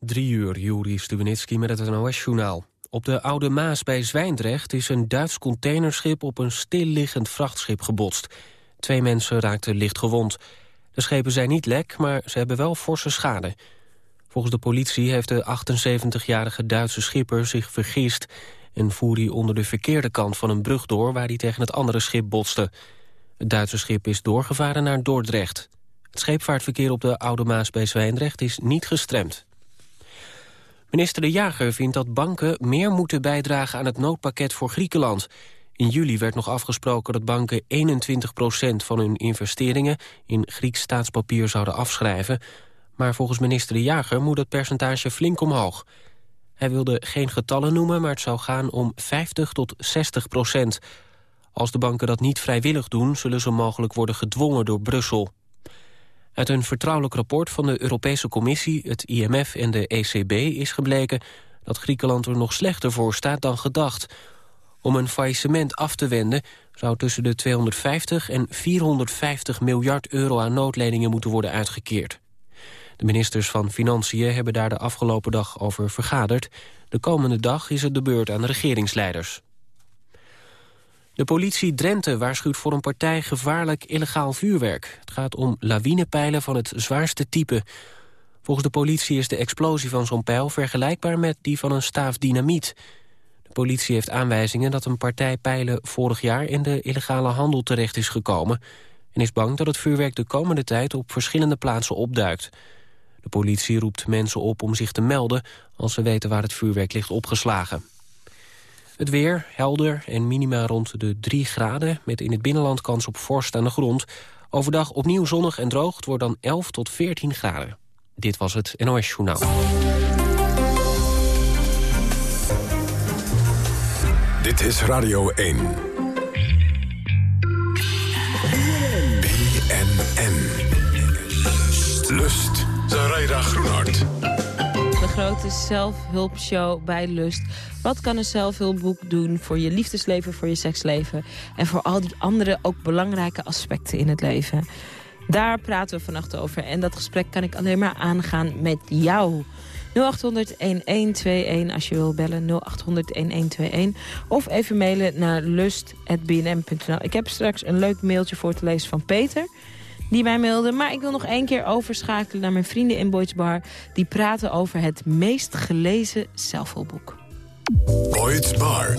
Drie uur, Juri Stubenitski met het NOS-journaal. Op de Oude Maas bij Zwijndrecht is een Duits containerschip... op een stilliggend vrachtschip gebotst. Twee mensen raakten licht gewond. De schepen zijn niet lek, maar ze hebben wel forse schade. Volgens de politie heeft de 78-jarige Duitse schipper zich vergist... en voer hij onder de verkeerde kant van een brug door... waar hij tegen het andere schip botste. Het Duitse schip is doorgevaren naar Dordrecht. Het scheepvaartverkeer op de Oude Maas bij Zwijndrecht is niet gestremd. Minister De Jager vindt dat banken meer moeten bijdragen aan het noodpakket voor Griekenland. In juli werd nog afgesproken dat banken 21% van hun investeringen in Grieks staatspapier zouden afschrijven. Maar volgens minister De Jager moet het percentage flink omhoog. Hij wilde geen getallen noemen, maar het zou gaan om 50 tot 60 procent. Als de banken dat niet vrijwillig doen, zullen ze mogelijk worden gedwongen door Brussel. Uit een vertrouwelijk rapport van de Europese Commissie, het IMF en de ECB is gebleken dat Griekenland er nog slechter voor staat dan gedacht. Om een faillissement af te wenden zou tussen de 250 en 450 miljard euro aan noodleningen moeten worden uitgekeerd. De ministers van Financiën hebben daar de afgelopen dag over vergaderd. De komende dag is het de beurt aan de regeringsleiders. De politie Drenthe waarschuwt voor een partij gevaarlijk illegaal vuurwerk. Het gaat om lawinepijlen van het zwaarste type. Volgens de politie is de explosie van zo'n pijl vergelijkbaar met die van een staaf dynamiet. De politie heeft aanwijzingen dat een partij pijlen vorig jaar in de illegale handel terecht is gekomen... en is bang dat het vuurwerk de komende tijd op verschillende plaatsen opduikt. De politie roept mensen op om zich te melden als ze weten waar het vuurwerk ligt opgeslagen. Het weer, helder en minima rond de 3 graden... met in het binnenland kans op vorst aan de grond. Overdag opnieuw zonnig en droog. Het wordt dan 11 tot 14 graden. Dit was het NOS Journaal. Dit is Radio 1. BNN. Lust. Zaraida Groenhart grote zelfhulpshow bij Lust. Wat kan een zelfhulpboek doen voor je liefdesleven, voor je seksleven... en voor al die andere ook belangrijke aspecten in het leven? Daar praten we vannacht over. En dat gesprek kan ik alleen maar aangaan met jou. 0800-1121 als je wil bellen. 0800-1121. Of even mailen naar lust.bnm.nl. Ik heb straks een leuk mailtje voor te lezen van Peter die mij mailde. Maar ik wil nog één keer overschakelen naar mijn vrienden in Boyd's Bar. Die praten over het meest gelezen zelfhulpboek. Boyd's Bar.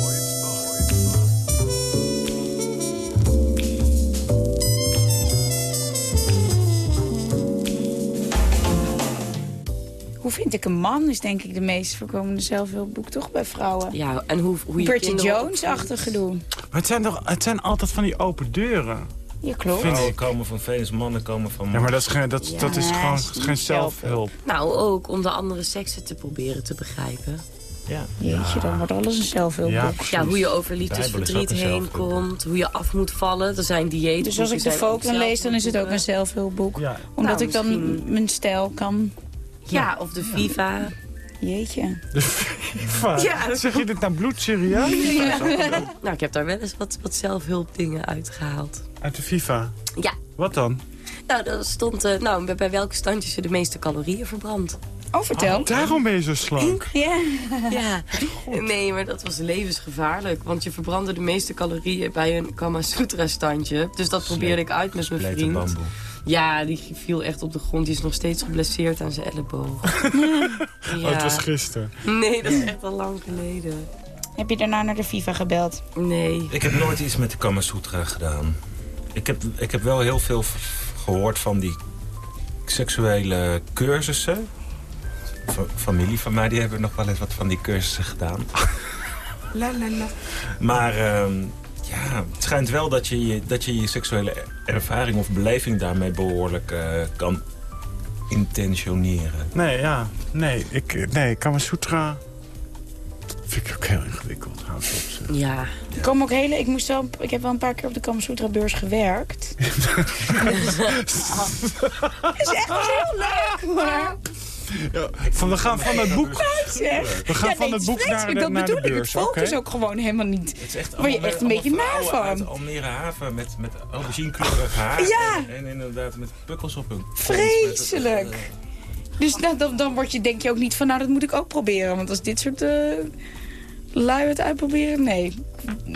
Hoe vind ik een man is denk ik de meest voorkomende zelfhulpboek, toch, bij vrouwen? Ja, en hoe, hoe je Bertie Jones-achtige doen. Maar het zijn toch het zijn altijd van die open deuren. Ja, klopt. Vrouwen komen van Venus, mannen komen van Mars. Ja, maar dat is, geen, dat, dat is gewoon geen zelfhulp. Nou, ook om de andere seksen te proberen te begrijpen. Ja. Jeetje, dan wordt alles een zelfhulpboek. Ja, ja, hoe je over liefdesverdriet heen komt, hoe je af moet vallen. Er zijn diëten. Dus als ik de Focus lees, dan is het ook een zelfhulpboek. Ja. Omdat nou, ik dan mijn stijl kan... Ja, of de Viva. Jeetje. De FIFA? Ja. Zeg je dit nou bloedserieus? Ja. Nou, ik heb daar wel eens wat, wat zelfhulpdingen uitgehaald. Uit de FIFA? Ja. Wat dan? Nou, dat stond uh, nou, bij welke standjes je de meeste calorieën verbrandt. Oh, vertel. Oh, daarom ben je zo slank. Ja. ja. Nee, maar dat was levensgevaarlijk. Want je verbrandde de meeste calorieën bij een Kama Sutra standje. Dus dat probeerde ik uit met mijn vriend. Bamboe. Ja, die viel echt op de grond. Die is nog steeds geblesseerd aan zijn elleboog. ja. Oh, het was gisteren. Nee, dat is echt al lang geleden. Heb je daarna naar de FIFA gebeld? Nee. Ik heb nooit iets met de Kama Sutra gedaan. Ik heb, ik heb wel heel veel gehoord van die seksuele cursussen. familie van mij die hebben nog wel eens wat van die cursussen gedaan. la, la, la. Maar ehm, ja, het schijnt wel dat je je, dat je, je seksuele ervaring of beleving daarmee behoorlijk uh, kan intentioneren. Nee, ja. Nee, ik, nee Kama Sutra vind ik ook heel ingewikkeld. Op, Ja. Ik, kom ook hele, ik, moest wel, ik heb wel een paar keer op de Kama Sutra beurs gewerkt. Het is echt heel leuk, maar... Ja, van, we gaan van het boek, we gaan van het boek naar de, dat naar bedoel de beurs. Ik. Het focus ook gewoon helemaal niet. Het is echt Word je echt een beetje naar van. Almere haven met, met auberginekleurig haar. Ja. En, en, inderdaad met pukkels op hun Vreselijk. Dus nou, dan, dan word je, denk je ook niet van, nou, dat moet ik ook proberen. Want als dit soort uh, lui het uitproberen, nee.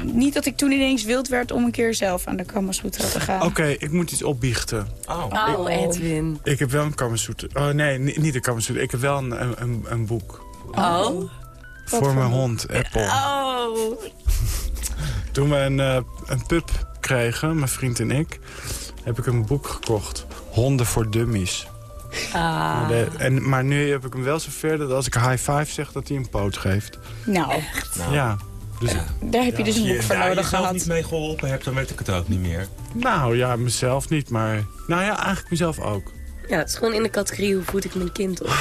Niet dat ik toen ineens wild werd om een keer zelf aan de Kamasutra te gaan. Oké, ik moet iets opbiechten. Oh. Oh, Edwin. Ik heb wel een Kamasutra. Oh nee, ni- niet een Kamasutra. Ik heb wel een, een, een, een boek. Oh. voor mijn hond, Apple. Oh. Toen we een, eh, een pup kregen, mijn vriend en ik... heb ik een boek gekocht. Honden voor dummies. Ah. De- en, maar nu heb ik hem wel zover dat als ik high five zeg... dat hij een poot geeft. Nou, Ja. Dus, daar heb je dus een Als boek je voor daar nodig jezelf gehad. niet mee geholpen hebt, dan weet ik het ook niet meer. Nou ja, mezelf niet, maar... Nou ja, eigenlijk mezelf ook. Ja, het is gewoon in de categorie hoe voed ik mijn kind op.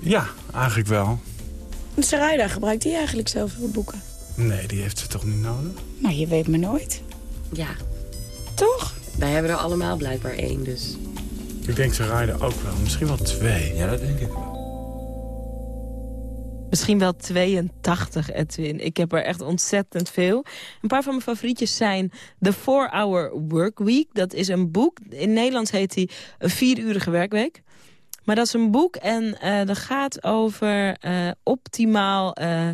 Ja, eigenlijk wel. Sarayda, gebruikt die eigenlijk zelf veel boeken? Nee, die heeft ze toch niet nodig? Nou, je weet me nooit. Ja, Toch? wij hebben er allemaal blijkbaar één, dus... Ik denk ze rijden ook wel. Misschien wel twee. Ja, dat denk ik wel. Misschien wel 82, Edwin. Ik heb er echt ontzettend veel. Een paar van mijn favorietjes zijn The 4-Hour Workweek. Dat is een boek. In Nederlands heet hij Een vierurige werkweek. Maar dat is een boek en eh, dat gaat over eh, optimaal eh,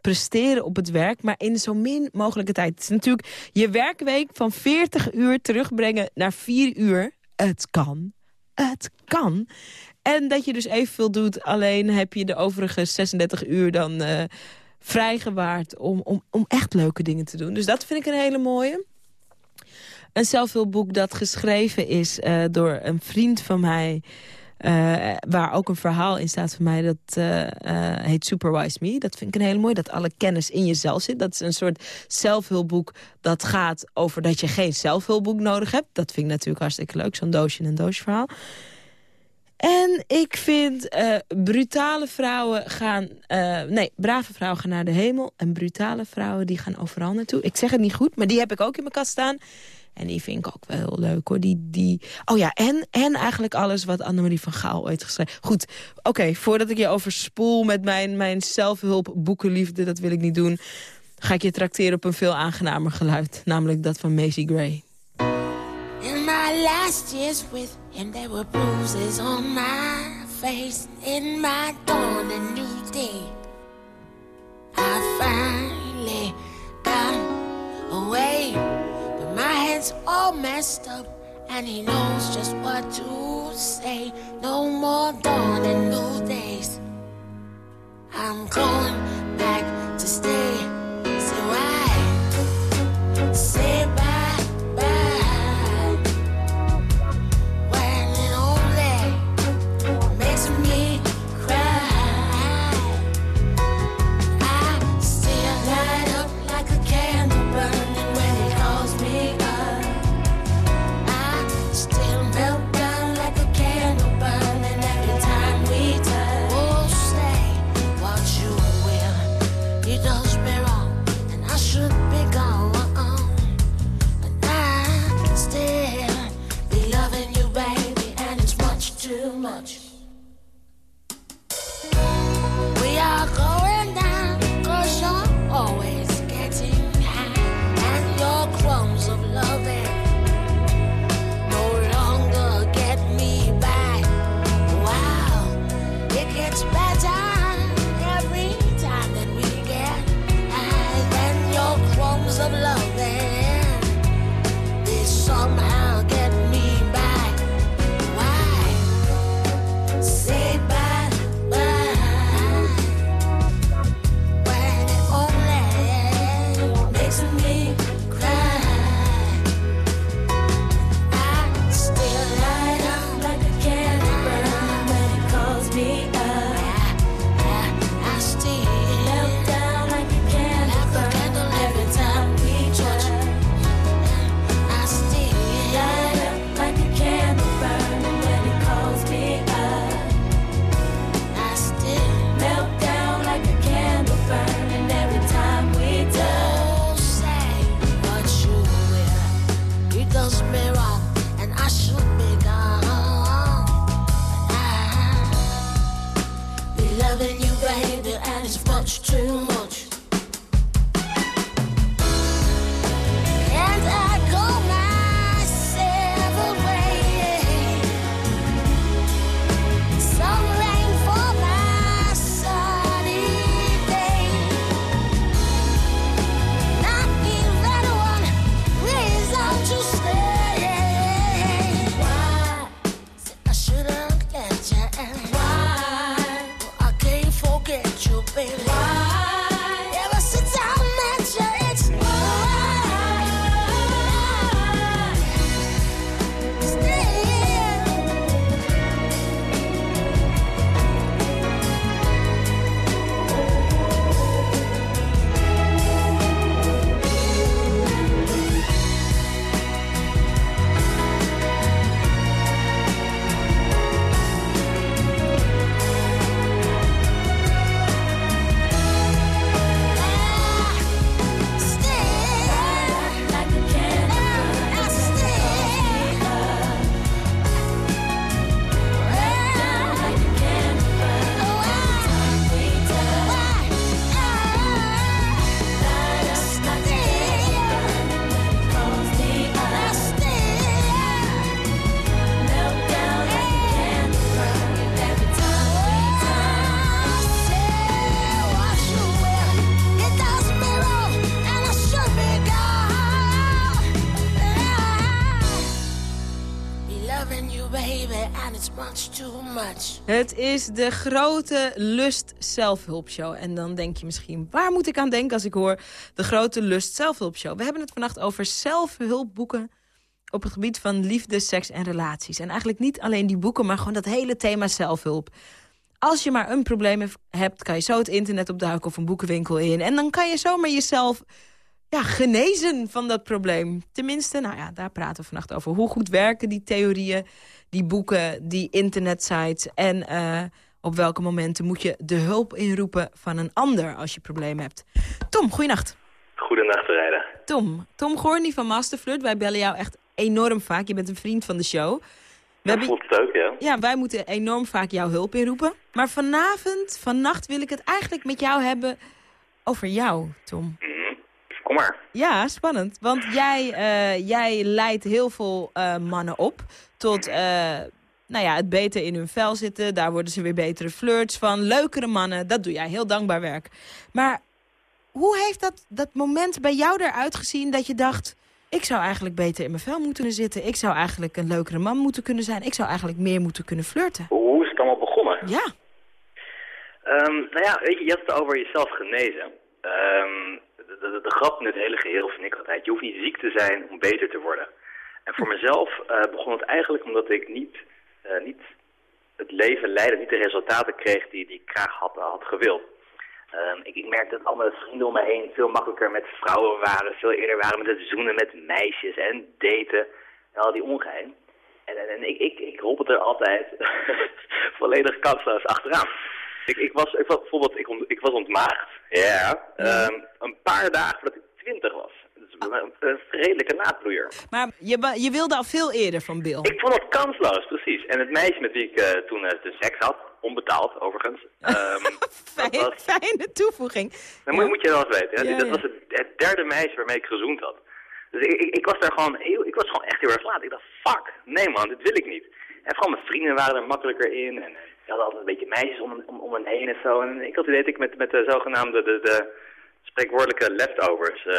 presteren op het werk... maar in zo min mogelijke tijd. Het is natuurlijk je werkweek van 40 uur terugbrengen naar 4 uur. Het kan. Het kan. En dat je dus evenveel doet, alleen heb je de overige 36 uur dan eh, vrijgewaard om, om, om echt leuke dingen te doen. Dus dat vind ik een hele mooie. Een zelfhulpboek dat geschreven is eh, door een vriend van mij... eh, waar ook een verhaal in staat van mij, dat eh, eh, heet Superwise Me. Dat vind ik een hele mooie, dat alle kennis in jezelf zit. Dat is een soort zelfhulpboek dat gaat over dat je geen zelfhulpboek nodig hebt. Dat vind ik natuurlijk hartstikke leuk, zo'n doosje en een doosje verhaal. En ik vind brutale vrouwen gaan... nee, brave vrouwen gaan naar de hemel. En brutale vrouwen die gaan overal naartoe. Ik zeg het niet goed, maar die heb ik ook in mijn kast staan. En die vind ik ook wel heel leuk hoor. Die, die... Oh ja, en, en eigenlijk alles wat Annemarie van Gaal ooit geschreven. Goed, oké, voordat ik je overspoel met mijn, mijn zelfhulp boekenliefde... dat wil ik niet doen. Ga ik je trakteren op een veel aangenamer geluid. Namelijk dat van Macy Gray. In my last years with him, there were bruises on my face. In my dawn, a new day. I finally head's all messed up, and he knows just what to say. No more dawn and new days. I'm going back to stay. Too much. Het is de grote Lust Zelfhulpshow. En dan denk je misschien, waar moet ik aan denken als ik hoor de grote Lust Zelfhulpshow? We hebben het vannacht over zelfhulpboeken op het gebied van liefde, seks en relaties. En eigenlijk niet alleen die boeken, maar gewoon dat hele thema zelfhulp. Als je maar een probleem hebt, kan je zo het internet opduiken of een boekenwinkel in. En dan kan je zomaar jezelf ja, genezen van dat probleem. Tenminste, nou ja, daar praten we vannacht over. Hoe goed werken die theorieën, die boeken, die internetsites... en eh, op welke momenten moet je de hulp inroepen van een ander als je problemen hebt. Tom, goeienacht. Goedenacht, Rijden. Tom, Tom Goorny van Masterflirt. Wij bellen jou echt enorm vaak. Je bent een vriend van de show. We Dat hebben, het ook, ja. ja, wij moeten enorm vaak jouw hulp inroepen. Maar vanavond, vannacht wil ik het eigenlijk met jou hebben over jou, Tom. Mhm. Kom maar. Ja, spannend. Want jij, eh, jij leidt heel veel eh, mannen op tot eh, nou ja, het beter in hun vel zitten. Daar worden ze weer betere flirts van. Leukere mannen, dat doe jij. Heel dankbaar werk. Maar hoe heeft dat, dat moment bij jou eruit gezien dat je dacht... ik zou eigenlijk beter in mijn vel moeten zitten. Ik zou eigenlijk een leukere man moeten kunnen zijn. Ik zou eigenlijk meer moeten kunnen flirten. Hoe is het allemaal begonnen? Ja, Ehm, nou ja, weet je, je hebt het over jezelf genezen. Ehm, de, grap in het hele geheel vind ik altijd, je hoeft niet ziek te zijn om beter te worden. En voor mezelf eh, begon het eigenlijk omdat ik niet, eh, niet het leven leidde, niet de resultaten kreeg die, die ik graag had, had gewild. Ehm, ik, ik merkte dat alle vrienden om me heen veel makkelijker met vrouwen waren, veel eerder waren met het zoenen met meisjes en daten en al die ongeheim. En, en, ik, ik, ik hobbelde er altijd volledig kansloos achteraan. Ik, ik, was, ik was bijvoorbeeld, ik, ont- ik was ontmaagd, ja, ehm, een paar dagen voordat ik twintig was. Dat is een, een redelijke naadbloeier. maar je, je wilde al veel eerder van Bill. Ik vond het kansloos, precies. En het meisje met wie ik eh, toen eh, de seks had, onbetaald overigens, ehm, dat Fijn- was, fijne toevoeging. dat moet, moet je wel eens weten. Hè? Ja, dat ja. was het, het derde meisje waarmee ik gezoend had. Dus ik, ik, ik was daar gewoon heel, ik was gewoon echt heel erg laat. Ik dacht, fuck, nee man, dit wil ik niet. En vooral mijn vrienden waren er makkelijker in. En die hadden altijd een beetje meisjes om, om, om hen heen en zo. En ik had het idee dat ik met, met de zogenaamde, de, de spreekwoordelijke leftovers, eh,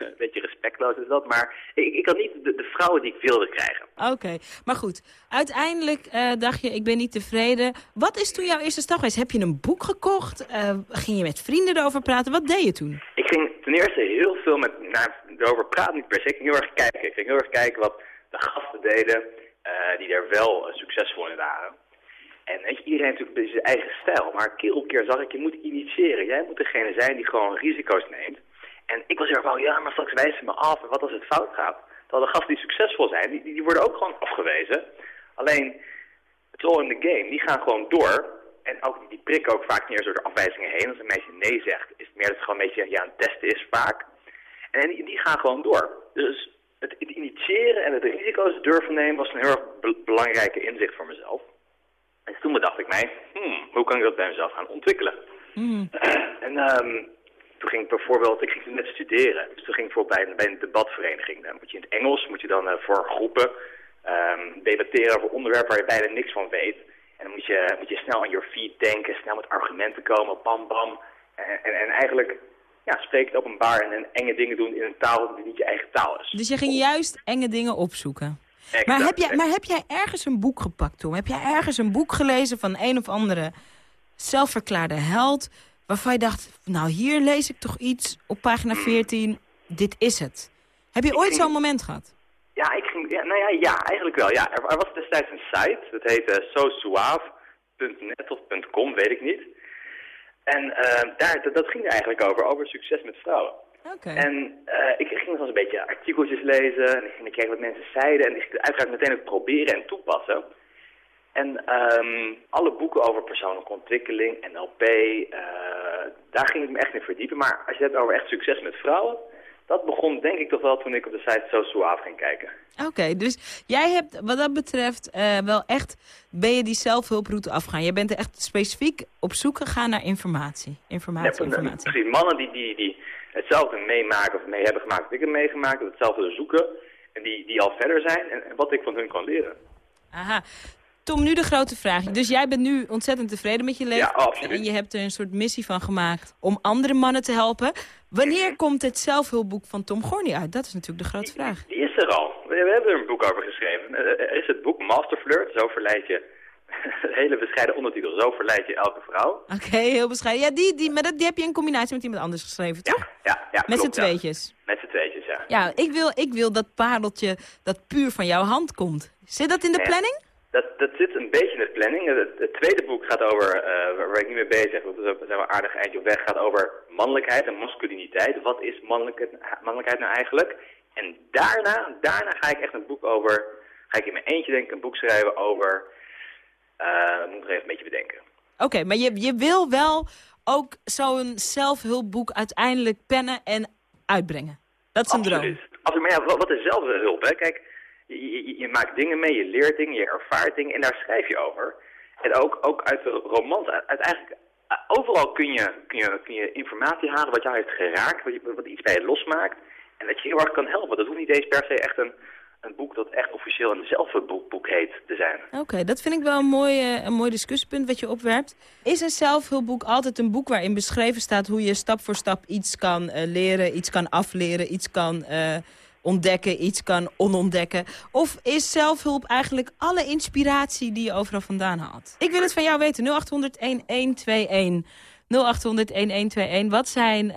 een beetje respectloos is dat. Maar ik, ik had niet de, de vrouwen die ik wilde krijgen. Oké, maar goed. Uiteindelijk eh, dacht je, ik ben niet tevreden. Wat is toen jouw eerste stap geweest? Heb je een boek gekocht? Eh, ging je met vrienden erover praten? Wat deed je toen? Ik ging ten eerste heel veel met, nou, erover praten niet per se. Ik ging heel erg kijken. Ik ging heel erg kijken wat de gasten deden die er wel succesvol in waren. En weet je, iedereen heeft natuurlijk zijn eigen stijl. Maar keer op keer zag ik, je moet initiëren. Jij moet degene zijn die gewoon risico's neemt. En ik was heel erg van, ja, maar straks wijzen ze me af. En wat als het fout gaat? Terwijl de gasten die succesvol zijn, die, die worden ook gewoon afgewezen. Alleen, het all in the game. Die gaan gewoon door. En ook, die prikken ook vaak eens door de afwijzingen heen. Als een meisje nee zegt, is het meer dat het gewoon een beetje ja, een testen is vaak. En die, gaan gewoon door. Dus het, initiëren en het risico's durven nemen was een heel erg be- belangrijke inzicht voor mezelf. En toen bedacht ik mij, hmm, hoe kan ik dat bij mezelf gaan ontwikkelen? en ehm, toen ging ik bijvoorbeeld, ik ging toen net studeren. Dus toen ging ik bijvoorbeeld bij, een- bij een debatvereniging. Dan moet je in het Engels, moet je dan eh, voor groepen ehm, debatteren over onderwerpen waar je bijna niks van weet. En dan moet je, moet je snel aan your feet denken, snel met argumenten komen, bam bam. En, en, en eigenlijk ja, spreken openbaar en, en enge dingen doen in een taal die niet je eigen taal is. Dus je ging juist enge dingen opzoeken. Exact, Maar heb, jij, maar heb jij ergens een boek gepakt, Tom? Heb jij ergens een boek gelezen van een of andere zelfverklaarde held... waarvan je dacht, nou hier lees ik toch iets op pagina 14, dit is het. Heb je ooit ging- zo'n moment gehad? Ja, ik ging, ja, nou ja, ja, eigenlijk wel. Ja. Er, er was destijds een site, dat heette sosuave.net of .com, weet ik niet. En eh, daar, dat, dat ging er eigenlijk over, over succes met vrouwen. En eh, ik ging nog eens een beetje artikeltjes lezen en ik ging kijken wat mensen zeiden en ik ging het uiteraard meteen ook proberen en toepassen. En ehm, alle boeken over persoonlijke ontwikkeling, NLP, eh, daar ging ik me echt in verdiepen. Maar als je het hebt over echt succes met vrouwen, dat begon denk ik toch wel toen ik op de site So Suave ging kijken. Oké, dus jij hebt wat dat betreft eh, wel echt... ben je die zelfhulproute afgaan. Je bent er echt specifiek op zoek gegaan naar informatie. Informatie, Ja, informatie. Precies, mannen die, die, die hetzelfde meemaken of mee hebben gemaakt wat ik heb meegemaakt, hetzelfde zoeken en die, die al verder zijn en, en wat ik van hun kan leren. Aha. Tom, nu de grote vraag. Dus jij bent nu ontzettend tevreden met je leven. Ja, absoluut. En je hebt er een soort missie van gemaakt om andere mannen te helpen. Wanneer komt het zelfhulpboek van Tom Gorny uit? Dat is natuurlijk de grote vraag. Die is er al. We, we hebben er een boek over geschreven. Eh, Er is het boek Masterflirt, zo verleid je hele bescheiden ondertitel. Zo verleid je elke vrouw. Oké, heel bescheiden. Ja, die, die, maar dat, die heb je in combinatie met iemand anders geschreven, toch? Ja, ja met z'n ja. tweetjes. Met z'n tweetjes, ja. Ja, ik wil, ik wil dat pareltje dat puur van jouw hand komt. Zit dat in de Ja. planning? Dat, dat zit een beetje in de planning. Het, het tweede boek gaat over, eh, waar, ik niet mee bezig ben, we zijn een aardig eindje op weg, gaat over mannelijkheid en masculiniteit. Wat is mannelijkheid, mannelijkheid nou eigenlijk? En daarna, daarna ga ik echt een boek over, ga ik in mijn eentje denk ik een boek schrijven over, eh moet ik nog even een beetje bedenken. Oké, maar je, je wil wel ook zo'n zelfhulpboek uiteindelijk pennen en uitbrengen. Dat is een droom. Absoluut. Absoluut. Maar ja, wat, is zelfhulp? Hè? Kijk, je, je, je maakt dingen mee, je leert dingen, je ervaart dingen en daar schrijf je over. En ook, ook uit de romans, uit, uit eigenlijk, eh, overal kun je, kun, je, kun je informatie halen wat jou heeft geraakt, wat, je, wat iets bij je losmaakt. En dat je heel erg kan helpen. Dat hoeft niet eens per se echt een, een boek dat echt officieel een zelfhulpboek boek heet te zijn. Oké, dat vind ik wel een mooi, eh, een mooi discussiepunt wat je opwerpt. Is een zelfhulpboek altijd een boek waarin beschreven staat hoe je stap voor stap iets kan eh, leren, iets kan afleren, iets kan eh, ontdekken, iets kan onontdekken? Of is zelfhulp eigenlijk alle inspiratie die je overal vandaan haalt? Ik wil het van jou weten. 0800-1121. 0800-1121. Wat zijn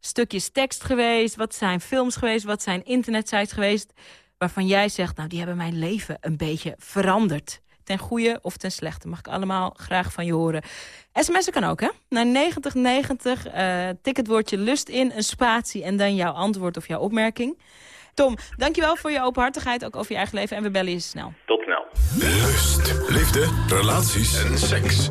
stukjes tekst geweest? Wat zijn films geweest? Wat zijn internetsites geweest? Waarvan jij zegt, nou die hebben mijn leven een beetje veranderd. Ten goede of ten slechte. Mag ik allemaal graag van je horen. SMS'en kan ook, hè? Naar 9090, eh tik het woordje lust in, een spatie... en dan jouw antwoord of jouw opmerking. Tom, dankjewel voor je openhartigheid, ook over je eigen leven. En we bellen je snel. Tot snel. Lust, liefde, relaties en seks.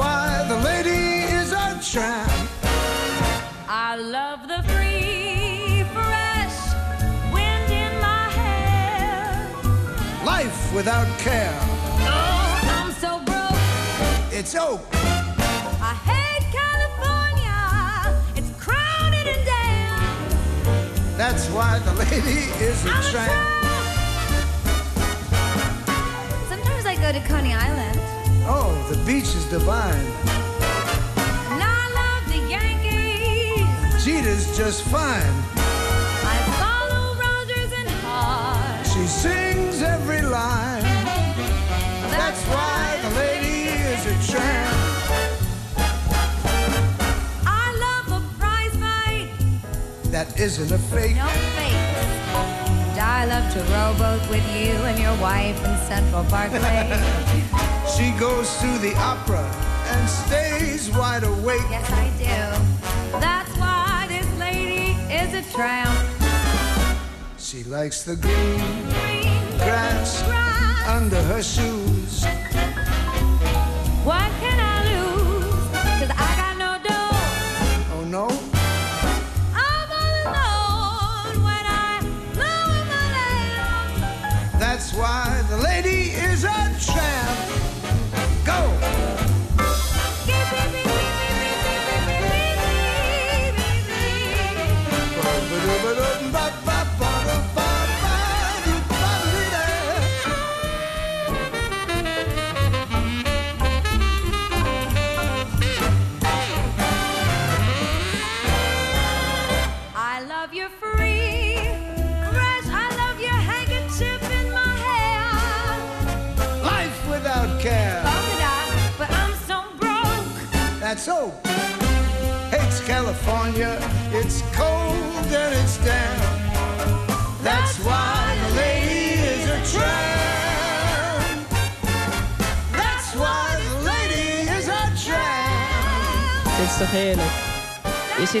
Why the lady is a tramp. I love the free, fresh wind in my hair. Life without care. Oh, I'm so broke. It's oak. I hate California. It's crowded and damn. That's why the lady is a I'm a tramp. Sometimes I go to Coney Island. Oh, the beach is divine. And I love the Yankees. Jeter's just fine. I follow Rogers and Hart. She sings every line. That's why the lady is a tramp. I love the prize fight. That isn't a fake. No fakes. And I love to rowboat with you and your wife in Central Park Lake. She goes to the opera and stays wide awake. yes, I do. That's why this lady is a tramp. She likes the green Green grass grass. under her shoes. What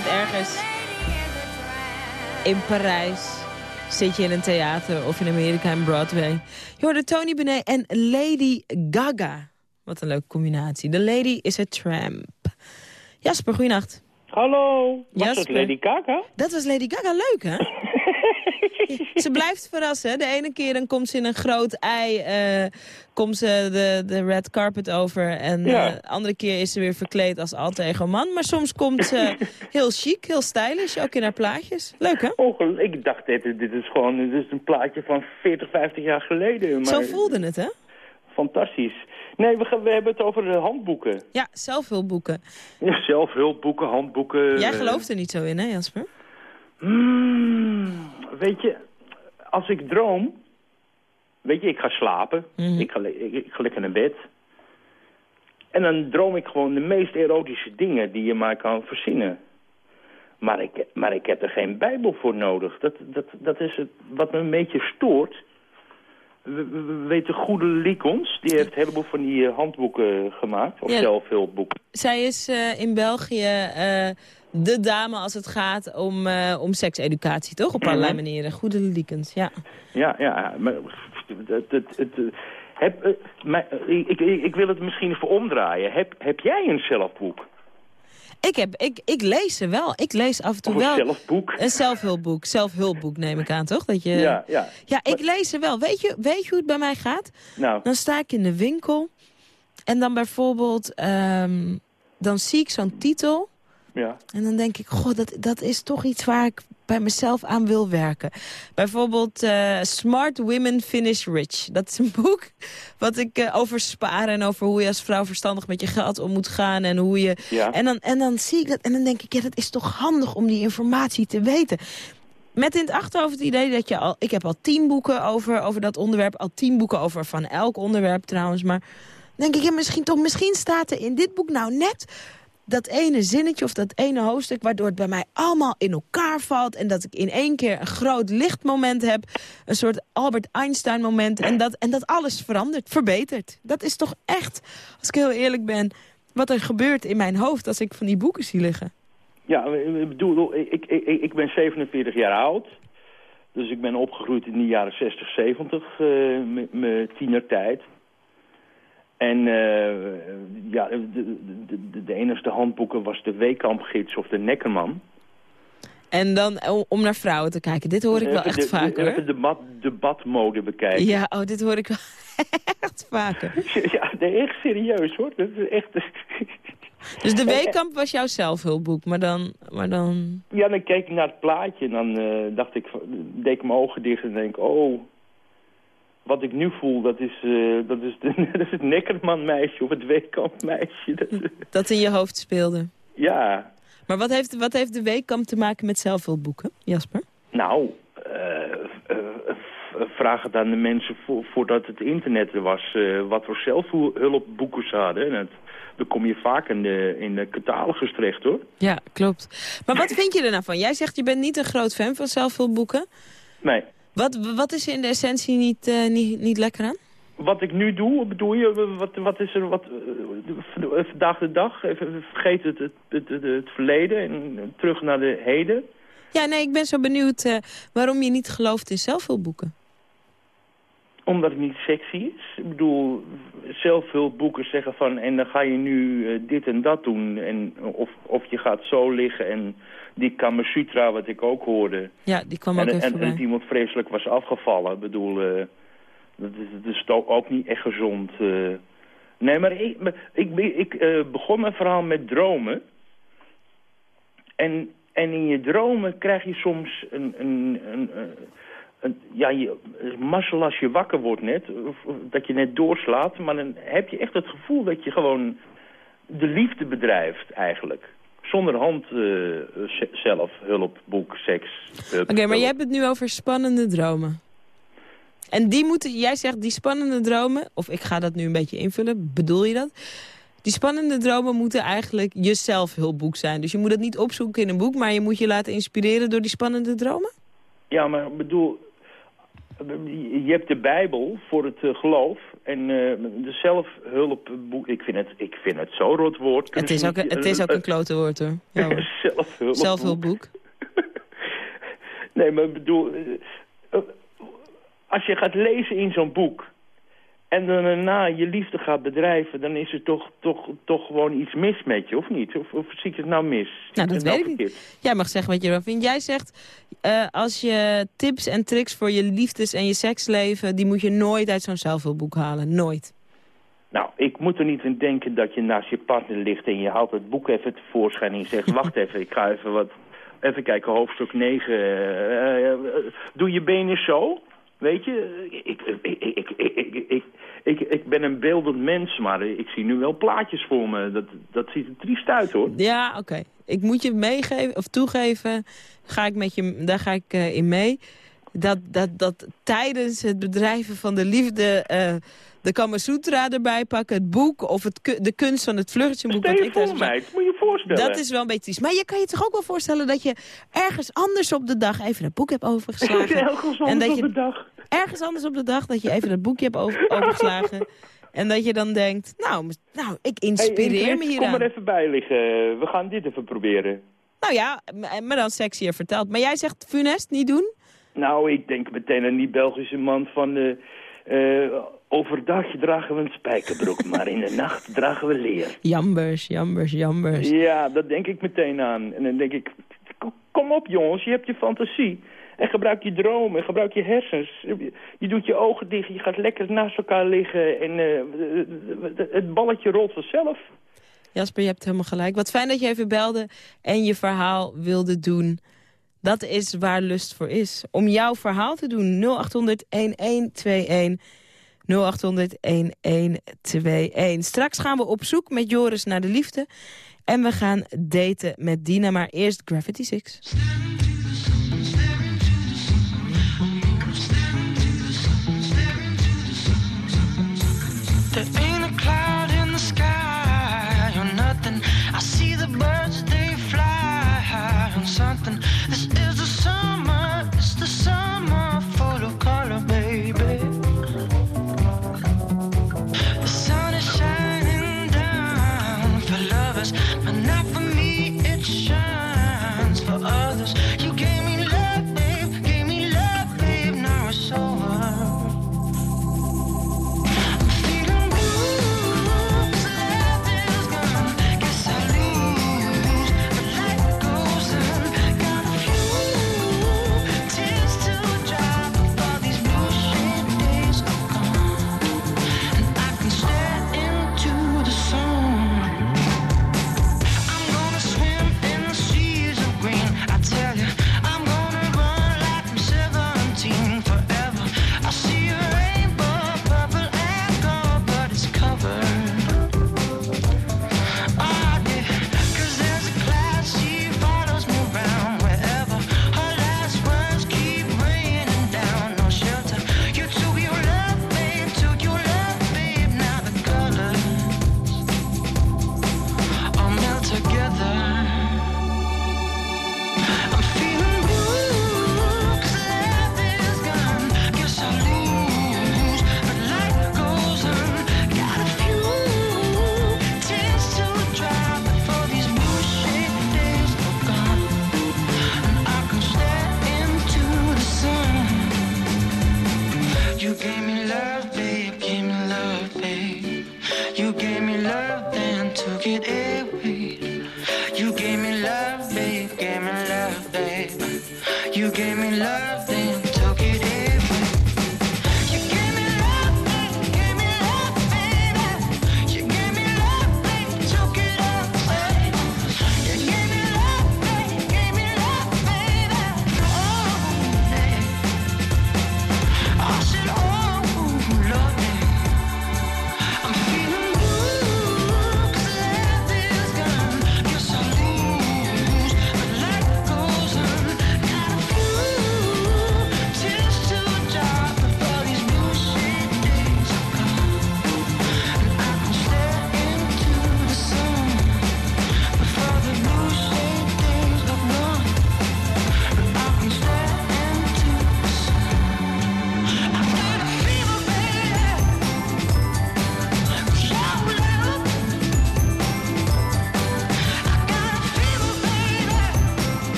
zit ergens in Parijs Zit je in een theater of in Amerika in Broadway. Je hoorde Tony Benet en Lady Gaga. Wat een leuke combinatie. The Lady is a Tramp. Jasper, goeienacht. Hallo, was dat. Lady Gaga? Dat was Lady Gaga. Leuk, hè? Ze blijft verrassen. De ene keer dan komt ze in een groot ei, eh, komt ze de, de red carpet over. En Ja. eh, de andere keer is ze weer verkleed als alter ego man. Maar soms komt ze heel chic, heel stylish, ook in haar plaatjes. Leuk, hè? Ongel- ik dacht, dit, dit is gewoon dit is een plaatje van 40, 50 jaar geleden. Maar Zo voelde het, hè? Fantastisch. Nee, we, gaan, we hebben het over de handboeken. Ja, zelfhulpboeken. Ja, zelfhulpboeken, handboeken. Jij eh, gelooft er niet zo in, hè Jasper? Hmm, weet je, als ik droom... Weet je, ik ga slapen. Mhm. ik, ga, ik, ik ga lekker naar bed. En dan droom ik gewoon de meest erotische dingen die je maar kan verzinnen. Maar ik, maar ik heb er geen bijbel voor nodig. Dat, dat, dat is het wat me een beetje stoort. We, we- we weten Goede Likons, die heeft een heleboel van die eh, handboeken gemaakt. Of Ja. zelfhulpboeken. Zij is eh, in België eh, de dame als het gaat om, eh, om sekseducatie, toch? Op allerlei Mhm. manieren. Goede liekens, ja. Ja, ja, maar het, het, het, eh, heb, eh, maar, eh, ik, ik, ik wil het misschien even omdraaien. Heb, heb jij een zelfboek? Ik, heb, ik, ik lees ze wel. Ik lees af en toe Of een wel... zelfboek? Een zelfhulpboek. Zelfhulpboek neem ik aan, toch? Dat je... Ja, ja. Ja, ik lees ze wel. Weet je, weet je hoe het bij mij gaat? Nou, Dan sta ik in de winkel en dan bijvoorbeeld... ehm, dan zie ik zo'n titel ja. en dan denk ik... Goh, dat, dat is toch iets waar ik bij mezelf aan wil werken. Bijvoorbeeld eh, Smart Women Finish Rich. Dat is een boek wat ik eh, over sparen en over hoe je als vrouw verstandig met je geld om moet gaan. En, hoe je... Ja. en, dan, en dan zie ik dat en dan denk ik, ja, dat is toch handig om die informatie te weten. Met in het achterhoofd het idee dat je al... Ik heb al tien boeken over, over dat onderwerp. Al tien boeken over van elk onderwerp trouwens. Maar denk ik, ja, misschien, toch, misschien staat er in dit boek nou net dat ene zinnetje of dat ene hoofdstuk... waardoor het bij mij allemaal in elkaar valt... en dat ik in één keer een groot lichtmoment heb. Een soort Albert Einstein moment. En dat, en dat alles verandert, verbetert. Dat is toch echt, als ik heel eerlijk ben... wat er gebeurt in mijn hoofd als ik van die boeken zie liggen. Ja, ik bedoel, ik, ik, ik, ben 47 jaar oud. Dus ik ben opgegroeid in de jaren 60, 70, eh, met mijn tienertijd. En eh, ja, de, de, de, enige handboeken was de Weekampgids of de Nekkerman. En dan eh, om naar vrouwen te kijken. Dit hoor ik wel echt hoor. Even de debat, debatmode bekijken. Ja, oh, dit hoor ik wel echt vaker. Ja, nee, echt serieus hoor. Dat is echt... Dus de Weekamp was jouw zelfhulpboek, maar dan... Maar dan... Ja, dan keek ik naar het plaatje en dan eh, dacht ik, deed ik mijn ogen dicht en denk oh, wat ik nu voel, dat is, eh, dat is, de, dat is het Nekkerman meisje of het Weekamp meisje. Dat, Dat in je hoofd speelde. ja, Maar wat heeft, wat heeft de Weekamp te maken met zelfhulpboeken, Jasper? nou, eh, eh, eh, vraag het aan de mensen vo- voordat het internet er was, eh, wat voor zelfhulpboeken ze hadden. En het, dan kom je vaak in de, in de catalogus terecht hoor. Ja, klopt. Maar wat vind je er nou van? Jij zegt je bent niet een groot fan van zelfhulpboeken. Nee. Wat, wat is er in de essentie niet, eh, niet, niet lekker aan? Wat ik nu doe, bedoel je, wat, wat is er, wat, eh, vandaag de dag, even vergeet het, het, het, het, verleden en terug naar de heden. Ja, nee, ik ben zo benieuwd eh, waarom je niet gelooft in zelfhulpboeken. Omdat het niet sexy is. Ik bedoel, zelfhulpboeken zeggen van, en dan ga je nu dit en dat doen. En of, of je gaat zo liggen en die Kama Sutra, wat ik ook hoorde. Ja, die kwam ook en, even en, en iemand vreselijk was afgevallen. Ik bedoel, eh, dat is, dat is toch ook niet echt gezond. eh. Nee, maar ik, ik, ik eh, begon mijn verhaal met dromen. En, en in je dromen krijg je soms een... een, een, een, een- ja, je, mazzel als je wakker wordt net, of dat je net doorslaat. Maar dan heb je echt het gevoel dat je gewoon de liefde bedrijft eigenlijk. Zonder hand eh, zelf, hulp, boek, seks. hup, Oké, maar je hebt het nu over spannende dromen. En die moeten, jij zegt die spannende dromen, of ik ga dat nu een beetje invullen, bedoel je dat? Die spannende dromen moeten eigenlijk je zelfhulpboek zijn. Dus je moet het niet opzoeken in een boek, maar je moet je laten inspireren door die spannende dromen? Ja, maar ik bedoel, je hebt de Bijbel voor het eh, geloof en eh, de zelfhulpboek. Ik vind het, ik vind het zo rot woord. Het is ook, een- het is ook een klote woord hoor. Ja, zelfhulpboek. Zelfhulpboek. Nee, maar ik bedoel, eh, als je gaat lezen in zo'n boek... en daarna je liefde gaat bedrijven... dan is er toch, toch, toch gewoon iets mis met je, of niet? Of, of zie ik het nou mis? Nou, dat weet ik niet. Jij mag zeggen wat je ervan vindt. Jij zegt, eh, als je tips en tricks voor je liefdes- en je seksleven... die moet je nooit uit zo'n zelfhulpboek halen. Nooit. Nou, ik moet er niet aan denken dat je naast je partner ligt... en je haalt het boek even tevoorschijn en je zegt... wacht even, ik ga even wat... Even kijken, hoofdstuk 9. eh, eh, doe je benen zo, Weet je, ik, ik, ik, ik, ik, ik, ben een beeldend mens, maar ik zie nu wel plaatjes voor me. Dat, dat ziet er triest uit, hoor. Ja, oké. Ik moet je meegeven, of toegeven, ga ik met je, daar ga ik eh, in mee... Dat, dat, dat tijdens het bedrijven van de liefde... Eh, de Kama Sutra erbij pakken, het boek of het, de kunst van het vluchtenboek. Stel wat je voor, meid. Moet je voorstellen. Dat is wel een beetje triest. Maar je kan je toch ook wel voorstellen dat je ergens anders op de dag even het boek hebt overgeslagen. Ergens anders en dat op de dag. ergens anders op de dag dat je even het boekje hebt over, overgeslagen. En dat je dan denkt, nou, nou ik inspireer Hey, me hier Kom er even bij liggen. We gaan dit even proberen. Nou ja, m- maar dan sexier verteld. Maar jij zegt funest niet doen? Nou, ik denk meteen aan die Belgische man van... eh eh, overdag dragen we een spijkerbroek, maar in de nacht dragen we leer. Jambers, jambers, jambers. Ja, dat denk ik meteen aan. En dan denk ik, kom op jongens, je hebt je fantasie. En gebruik je dromen, gebruik je hersens. Je- Je doet je ogen dicht, je gaat lekker naast elkaar liggen... en eh, het balletje rolt vanzelf. Jasper, je hebt helemaal gelijk. Wat fijn dat je even belde en je verhaal wilde doen. Dat is waar lust voor is. Om jouw verhaal te doen, 0800-1121... 0800-1121. Straks gaan we op zoek met Joris naar de liefde. En we gaan daten met Dina, maar eerst Gravity 6.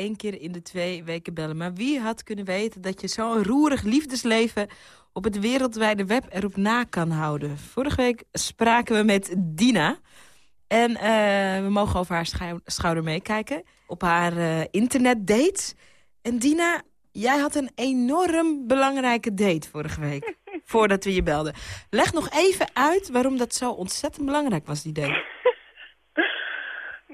Één keer in de twee weken bellen. Maar wie had kunnen weten dat je zo'n roerig liefdesleven... op het wereldwijde web erop na kan houden? Vorige week spraken we met Dina. En eh, we mogen over haar schou- schouder meekijken. Op haar eh, internetdates. En Dina, jij had een enorm belangrijke date vorige week. voordat we je belden. Leg nog even uit waarom dat zo ontzettend belangrijk was, die date.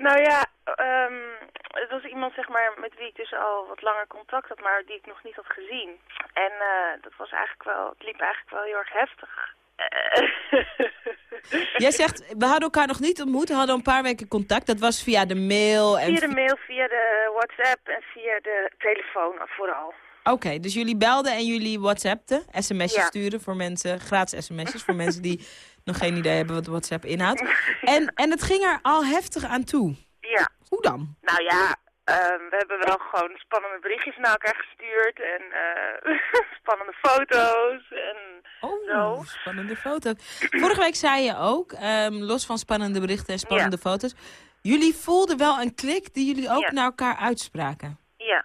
Nou ja, ehm, het was iemand zeg maar met wie ik dus al wat langer contact had, maar die ik nog niet had gezien. En eh, dat was eigenlijk wel, het liep eigenlijk wel heel erg heftig. Jij zegt, we hadden elkaar nog niet ontmoet, we hadden een paar weken contact. Dat was via de mail. En via de mail, via de WhatsApp en via de telefoon vooral. Oké, dus jullie belden en jullie WhatsAppten, sms'jes Ja. sturen voor mensen, gratis sms'jes voor mensen die nog geen idee hebben wat WhatsApp inhoudt. En, en het ging er al heftig aan toe. Hoe dan? Nou ja, ehm, we hebben wel gewoon spannende berichtjes naar elkaar gestuurd en eh, spannende foto's en zo. Oh, spannende foto. Vorige week zei je ook, ehm, los van spannende berichten en spannende foto's, jullie voelden wel een klik die jullie ook Ja. naar elkaar uitspraken. Ja.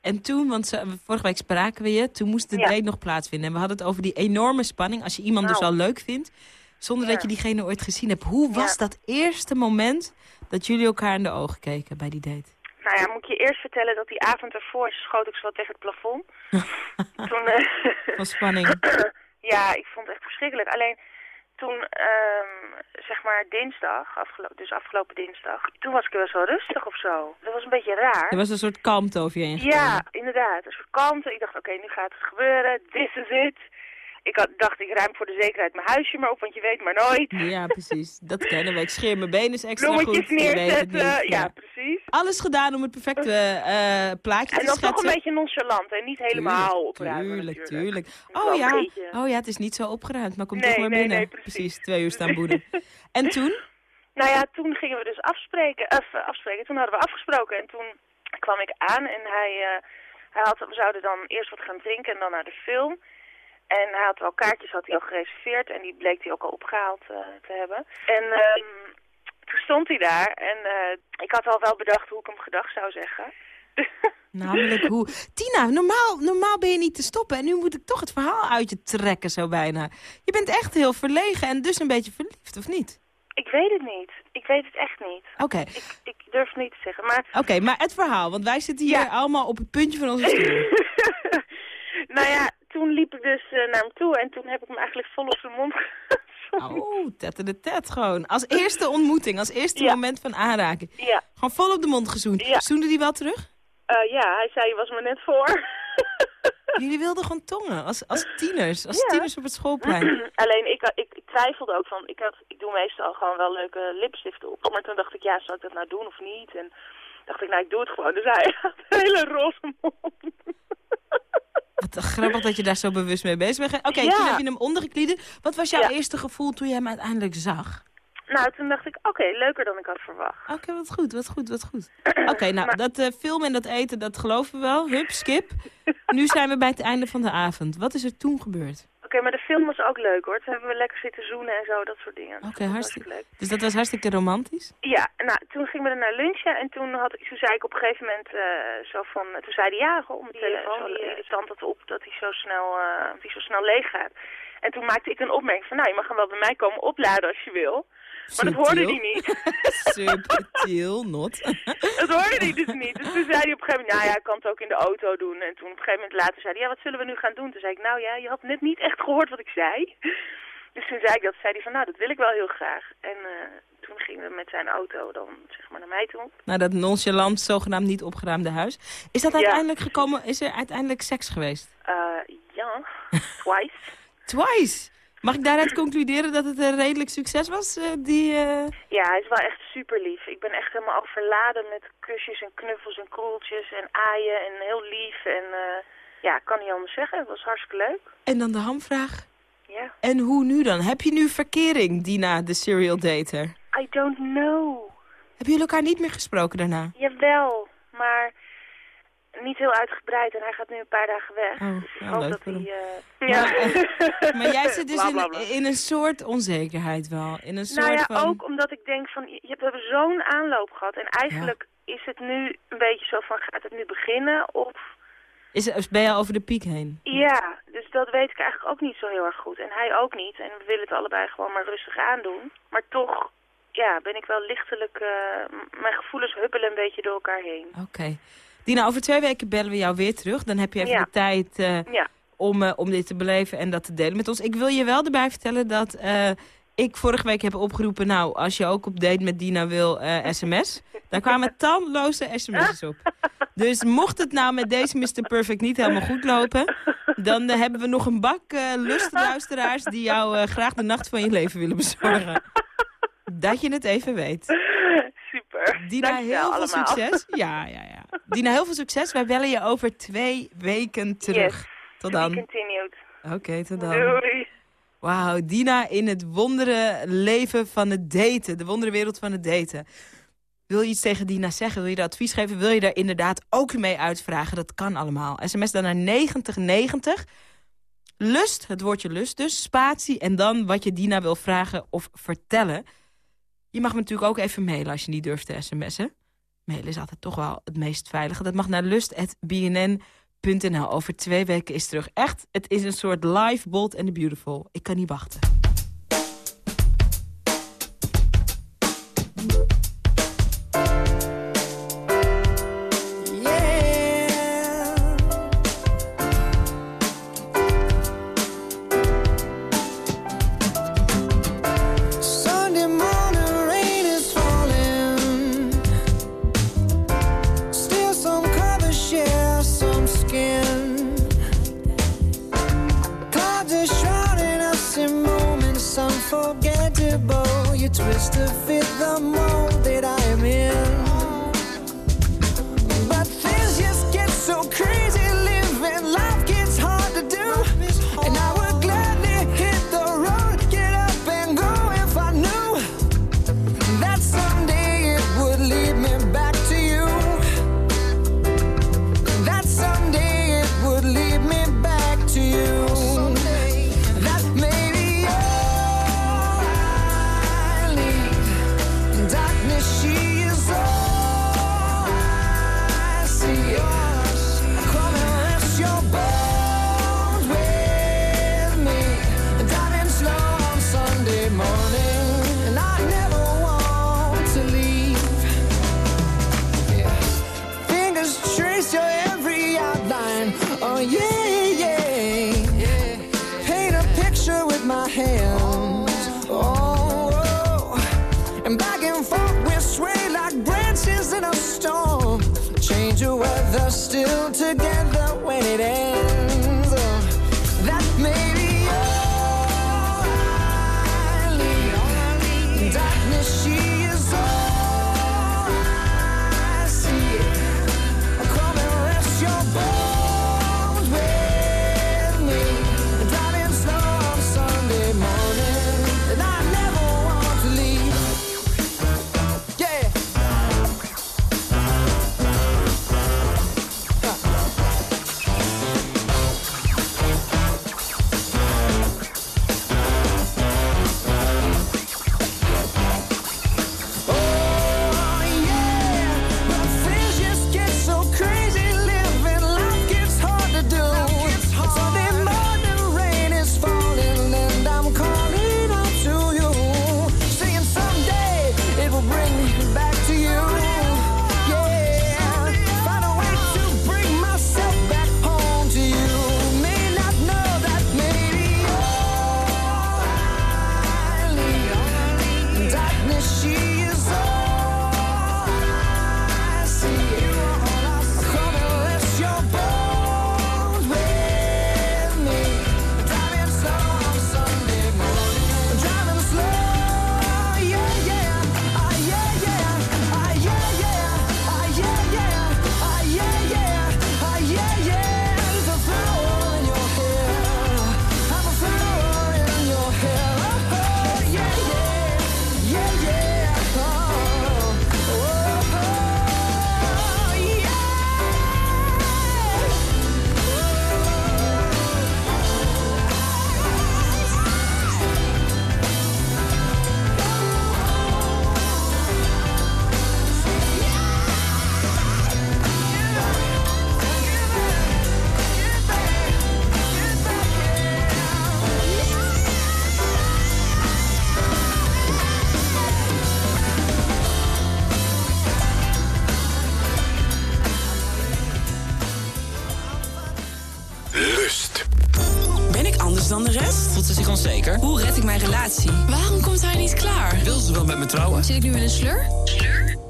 En toen, want ze- vorige week spraken we je, toen moest de Ja. date nog plaatsvinden. En we hadden het over die enorme spanning, als je iemand dus Nou. al leuk vindt, zonder Ja. dat je diegene ooit gezien hebt. Hoe was dat eerste moment dat jullie elkaar in de ogen keken bij die date? Nou ja, moet ik je eerst vertellen dat die avond ervoor schoot ik zo wat tegen het plafond. toen, eh, Van spanning. ja, ik vond het echt verschrikkelijk. Alleen toen, ehm, zeg maar dinsdag, afgelo dus afgelopen dinsdag, toen was ik wel zo rustig of zo. Dat was een beetje raar. Er was een soort kalmte over je heen. Ja, inderdaad. Een soort kalmte. Ik dacht, oké, nu gaat het gebeuren. This is it. Ik had, dacht, ik ruim voor de zekerheid mijn huisje maar op, want je weet maar nooit. Ja, precies. Dat kennen we. Ik scheer mijn benen is extra Bloemetjes goed. Neerzetten. niet. Ja, precies. Alles gedaan om het perfecte eh, plaatje En te dan schetsen. toch een beetje nonchalant en niet helemaal opruimen Tuurlijk, natuurlijk. tuurlijk. Wel Oh ja. oh ja, het is niet zo opgeruimd, maar komt Nee, toch maar binnen. nee, precies. twee uur staan boenen. en toen? Nou ja, toen gingen we dus afspreken. Of, eh, afspreken. Toen hadden we afgesproken en toen kwam ik aan en hij, eh, hij had, we zouden dan eerst wat gaan drinken en dan naar de film. En hij had wel kaartjes had hij al gereserveerd en die bleek hij ook al opgehaald eh, te hebben. En ehm, toen stond hij daar en eh, ik had al wel bedacht hoe ik hem gedag zou zeggen. Namelijk hoe... Tina, normaal, normaal ben je niet te stoppen. En nu moet ik toch het verhaal uit je trekken zo bijna. Je bent echt heel verlegen en dus een beetje verliefd, of niet? Ik weet het niet. Ik weet het echt niet. Oké, Ik durf het niet te zeggen. Maar oké, maar het verhaal. Want wij zitten hier allemaal op het puntje van onze stoel. nou ja, toen liep ik dus eh, naar hem toe en toen heb ik hem eigenlijk vol op zijn mond Oh, tette de tet gewoon. Als eerste ontmoeting, als eerste Ja. moment van aanraking. Ja. Gewoon vol op de mond gezoend. Ja. Zoende die wel terug? Eh, ja, hij zei je was me net voor. Jullie wilden gewoon tongen, als, als tieners. Als Ja. tieners op het schoolplein. Alleen ik, ik, ik twijfelde ook van, ik, had, ik doe meestal gewoon wel leuke lipstiften op. Maar toen dacht ik, ja, zal ik dat nou doen of niet? En dacht ik, nou, ik doe het gewoon. Dus hij had een hele roze mond. Wat grappig dat je daar zo bewust mee bezig bent. Oké, Ja. toen heb je hem ondergekliederd. Wat was jouw Ja. eerste gevoel toen je hem uiteindelijk zag? Nou, toen dacht ik, oké, leuker dan ik had verwacht. Oké, wat goed, wat goed, wat goed. Oké, nou, dat eh, filmen en dat eten, dat geloven we wel. Hup, skip. Nu zijn we bij het einde van de avond. Wat is er toen gebeurd? Oké, maar de film was ook leuk hoor. Toen hebben we lekker zitten zoenen en zo, dat soort dingen. Oké, hartstikke Dus dat was hartstikke romantisch? Ja, nou, toen gingen we er naar lunchen en toen, had, ik- toen zei ik op een gegeven moment eh, zo van, toen zei hij ja, om de telefoon, die uh, stand dat op dat hij zo snel, eh, dat hij zo snel leeg gaat. En toen maakte ik een opmerking van, nou, je mag hem wel bij mij komen opladen als je wil. Maar dat hoorde hij niet. Subtiel, not. dat hoorde hij dus niet. Dus toen zei hij op een gegeven moment, nou ja, ik kan het ook in de auto doen. En toen op een gegeven moment later zei hij, ja, wat zullen we nu gaan doen? Toen zei ik, nou ja, je had net niet echt gehoord wat ik zei. Dus toen zei ik dat, zei hij van, nou, dat wil ik wel heel graag. En eh, toen gingen we met zijn auto dan, zeg maar, naar mij toe. Nou, dat nonchalant, zogenaamd niet opgeruimde huis. Is dat Ja. uiteindelijk gekomen, is er uiteindelijk seks geweest? Eh, ja, twice. Twice! Mag ik daaruit concluderen dat het een redelijk succes was, eh, die... eh, Ja, hij is wel echt super lief. Ik ben echt helemaal overladen met kusjes en knuffels en kroeltjes en aaien en heel lief. En eh, ja, ik kan niet anders zeggen. Het was hartstikke leuk. En dan de hamvraag. Ja. En hoe nu dan? Heb je nu verkering, Dina, de serial dater? I don't know. Hebben jullie elkaar niet meer gesproken daarna? Jawel, maar niet heel uitgebreid en hij gaat nu een paar dagen weg. Oh, dus ik ja, hoop leuk dat hij... eh, ja. Maar, maar jij zit dus Bla, bla, in, bla. in een soort onzekerheid wel. In een soort Nou ja, van... ook omdat ik denk van, je hebt we hebben zo'n aanloop gehad. En eigenlijk is het nu een beetje zo van, gaat het nu beginnen? Of, Is, ben je al over de piek heen? ja, dus dat weet ik eigenlijk ook niet zo heel erg goed. En hij ook niet. En we willen het allebei gewoon maar rustig aandoen. Maar toch, ja, ben ik wel lichtelijk, eh, mijn gevoelens huppelen een beetje door elkaar heen. Oké. Dina, over twee weken bellen we jou weer terug. Dan heb je even Ja. de tijd eh, Ja. om, eh, om dit te beleven en dat te delen met ons. Ik wil je wel erbij vertellen dat eh, ik vorige week heb opgeroepen... nou, als je ook op date met Dina wil, sms. Daar kwamen talloze sms'jes op. Dus mocht het nou met deze Mr. Perfect niet helemaal goed lopen... dan hebben we nog een bak eh luisterluisteraars... die jou graag de nacht van je leven willen bezorgen. Dat je het even weet. Super. Dina, heel veel allemaal. succes. Ja, ja, ja. Dina, heel veel succes. Wij bellen je over twee weken terug. Yes. Tot dan. continued. Oké, tot dan. Doei. Wauw, Dina in het wondere leven van het daten. De wondere wereld van het daten. Wil je iets tegen Dina zeggen? Wil je er advies geven? Wil je daar inderdaad ook mee uitvragen? Dat kan allemaal. SMS dan naar 9090. Lust, het woordje lust dus, spatie en dan wat je Dina wil vragen of vertellen. Je mag me natuurlijk ook even mailen als je niet durft te sms'en. Mailen is altijd toch wel het meest veilige. Dat mag naar lust.bnn.nl. Over twee weken is terug. Echt, het is een soort live, bold and beautiful. Ik kan niet wachten. Zit ik nu in een slur?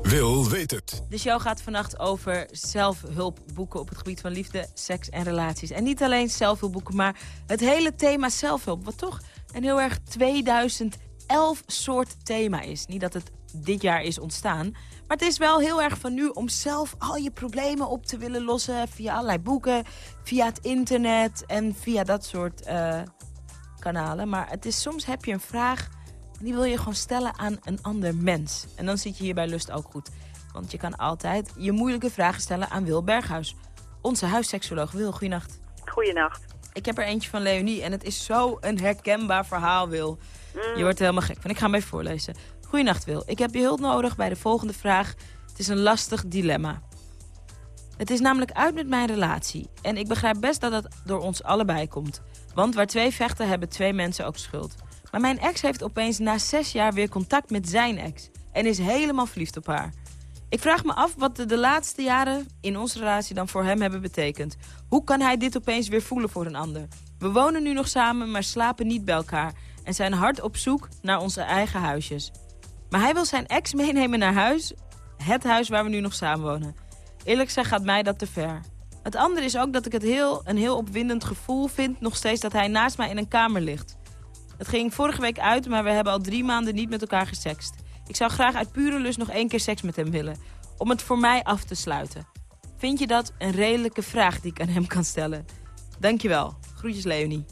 Wil weet het. De show gaat vannacht over zelfhulpboeken op het gebied van liefde, seks en relaties. En niet alleen zelfhulpboeken, maar het hele thema zelfhulp. Wat toch een heel erg 2011 soort thema is. Niet dat het dit jaar is ontstaan. Maar het is wel heel erg van nu om zelf al je problemen op te willen lossen... via allerlei boeken, via het internet en via dat soort eh, kanalen. Maar het is, soms heb je een vraag die wil je gewoon stellen aan een ander mens. En dan zit je hier bij Lust ook goed. Want je kan altijd je moeilijke vragen stellen aan Wil Berghuis. Onze huisseksoloog. Wil, goeienacht. Goeienacht. Ik heb er eentje van Leonie en het is zo een herkenbaar verhaal, Wil. Je wordt er helemaal gek van. Ik ga hem even voorlezen. Goeienacht, Wil. Ik heb je hulp nodig bij de volgende vraag. Het is een lastig dilemma. Het is namelijk uit met mijn relatie. En ik begrijp best dat dat door ons allebei komt. Want waar twee vechten hebben twee mensen ook schuld. Maar mijn ex heeft opeens na zes jaar weer contact met zijn ex. En is helemaal verliefd op haar. Ik vraag me af wat de, de laatste jaren in onze relatie dan voor hem hebben betekend. Hoe kan hij dit opeens weer voelen voor een ander? We wonen nu nog samen, maar slapen niet bij elkaar. En zijn hard op zoek naar onze eigen huisjes. Maar hij wil zijn ex meenemen naar huis. Het huis waar we nu nog samen wonen. Eerlijk gezegd gaat mij dat te ver. Het andere is ook dat ik het heel, een heel opwindend gevoel vind... nog steeds dat hij naast mij in een kamer ligt. Het ging vorige week uit, maar we hebben al drie maanden niet met elkaar gesext. Ik zou graag uit pure lust nog één keer seks met hem willen. Om het voor mij af te sluiten. Vind je dat een redelijke vraag die ik aan hem kan stellen? Dankjewel. Groetjes Leonie.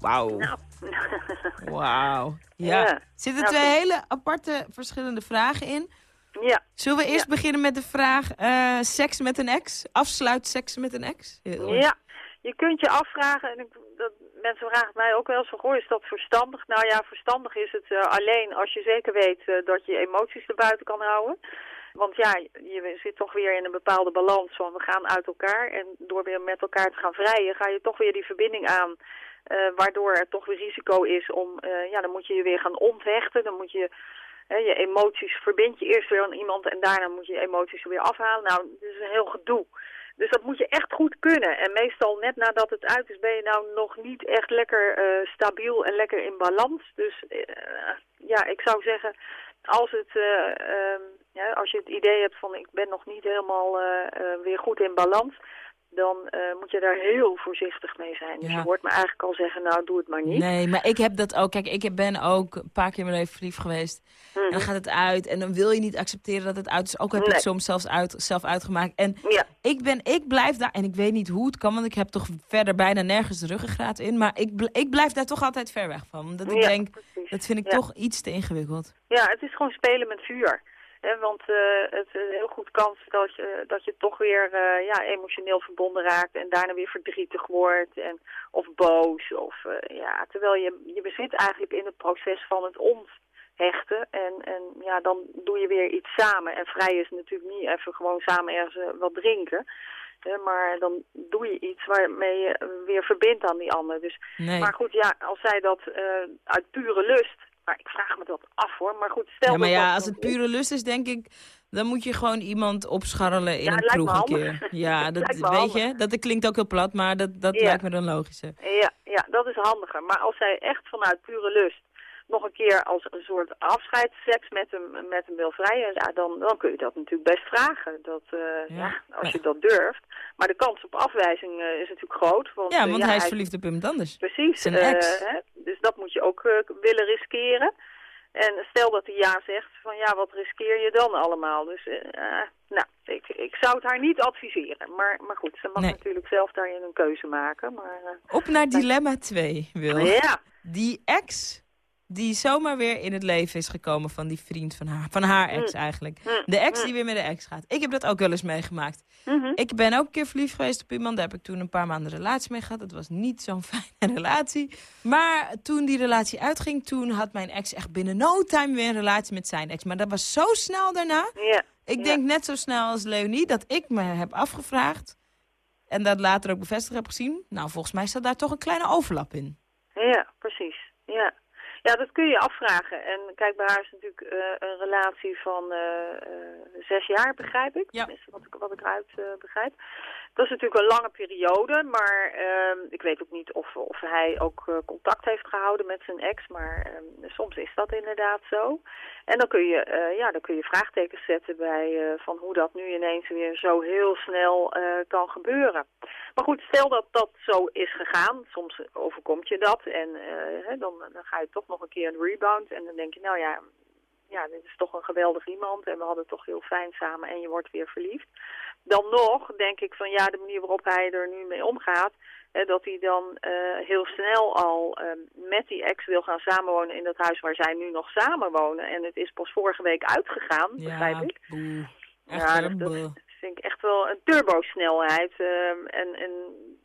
Wauw. Nou. Wauw. Ja. Ja. Zitten Nou, twee hele aparte verschillende vragen in. Ja. Zullen we eerst beginnen met de vraag eh, seks met een ex? Afsluit seks met een ex? Ja, je kunt je afvragen, en ik, dat, mensen vragen mij ook wel eens van, goh, is dat verstandig? Nou ja, verstandig is het eh, alleen als je zeker weet eh, dat je emoties erbuiten kan houden. Want ja, je zit toch weer in een bepaalde balans van we gaan uit elkaar. En door weer met elkaar te gaan vrijen, ga je toch weer die verbinding aan. waardoor er toch weer risico is om, ja, dan moet je je weer gaan onthechten. Dan moet je je emoties, verbind je eerst weer aan iemand en daarna moet je je emoties er weer afhalen. Nou, dat is een heel gedoe. Dus dat moet je echt goed kunnen. En meestal net nadat het uit is ben je nou nog niet echt lekker eh, stabiel en lekker in balans. Dus eh, ja, ik zou zeggen, als, het, eh, ehm, ja, als je het idee hebt van ik ben nog niet helemaal weer goed in balans... dan eh, moet je daar heel voorzichtig mee zijn. Dus Ja. je hoort me eigenlijk al zeggen, nou doe het maar niet. Nee, maar ik heb dat ook. Kijk, ik ben ook een paar keer in mijn leven verliefd geweest. En dan gaat het uit. En dan wil je niet accepteren dat het uit is. Ook heb ik Nee. het soms zelfs uit, zelf uitgemaakt. En Ja. ik, ben, ik blijf daar. En ik weet niet hoe het kan, want ik heb toch verder bijna nergens de ruggengraat in. Maar ik, ik blijf daar toch altijd ver weg van. Omdat ik Ja, denk, precies. dat vind ik toch iets te ingewikkeld. Ja, het is gewoon spelen met vuur. Hè, want eh, het is een heel goed kans dat je, dat je toch weer eh, ja, emotioneel verbonden raakt en daarna weer verdrietig wordt en, of boos. Of, eh, ja, terwijl je, je bezit eigenlijk in het proces van het onthechten en, en ja, dan doe je weer iets samen. En vrij is natuurlijk niet even gewoon samen ergens wat drinken. Maar dan doe je iets waarmee je weer verbindt aan die ander. Dus, Nee. Maar goed, ja, als zij dat uit pure lust... Maar ik vraag me dat af hoor. Maar goed, stel Ja, maar dat ja, als het is. pure lust is, denk ik... Dan moet je gewoon iemand opscharrelen in Ja, een kroeg een keer. Ja, dat weet je. Dat klinkt ook heel plat, maar dat, dat Ja. lijkt me dan logischer. Ja, ja, dat is handiger. Maar als zij echt vanuit pure lust nog een keer als een soort afscheidsseks met hem, met hem wil vrijen, ja, dan, dan kun je dat natuurlijk best vragen. Dat, eh, ja. als je dat durft. Maar de kans op afwijzing eh, is natuurlijk groot. Want, Ja, eh, want hij is verliefd op iemand anders. Precies. Zijn ex. hè, dus dat moet je ook willen riskeren. En stel dat hij ja zegt, van ja, wat riskeer je dan allemaal? Dus, nou, ik, ik zou het haar niet adviseren. Maar, maar goed, ze mag Nee. natuurlijk zelf daarin een keuze maken. Maar, Op naar dilemma 2, Wil. Ja. Die ex die zomaar weer in het leven is gekomen van die vriend van haar. Van haar ex Mm. eigenlijk. Mm. De ex Mm. die weer met de ex gaat. Ik heb dat ook wel eens meegemaakt. Mhm. Ik ben ook een keer verliefd geweest op iemand. Daar heb ik toen een paar maanden relatie mee gehad. Het was niet zo'n fijne relatie. Maar toen die relatie uitging, toen had mijn ex echt binnen no time weer een relatie met zijn ex. Maar dat was zo snel daarna. Ja. Ik denk net zo snel als Leonie dat ik me heb afgevraagd. En dat later ook bevestigd heb gezien. Nou, volgens mij staat daar toch een kleine overlap in. Ja, precies. Ja. Ja, dat kun je afvragen. En kijk, bij haar is natuurlijk eh, een relatie van eh, eh, zes jaar, begrijp ik. Ja. Tenminste, wat ik, wat ik eruit begrijp. Dat is natuurlijk een lange periode, maar ehm, ik weet ook niet of, of hij ook eh, contact heeft gehouden met zijn ex. Maar ehm, soms is dat inderdaad zo. En dan kun je, eh, ja, dan kun je vraagtekens zetten bij eh, van hoe dat nu ineens weer zo heel snel kan gebeuren. Maar goed, stel dat dat zo is gegaan. Soms overkomt je dat en hè, dan, dan ga je toch nog een keer een rebound. En dan denk je, nou ja, ja, dit is toch een geweldig iemand en we hadden het toch heel fijn samen en je wordt weer verliefd. Dan nog denk ik van ja, de manier waarop hij er nu mee omgaat, hè, dat hij dan eh, heel snel al eh, met die ex wil gaan samenwonen in dat huis waar zij nu nog samenwonen. En het is pas vorige week uitgegaan, begrijp ik. boe. Echt, Ja, hè, dat, dat vind ik echt wel een turbosnelheid. ehm en, en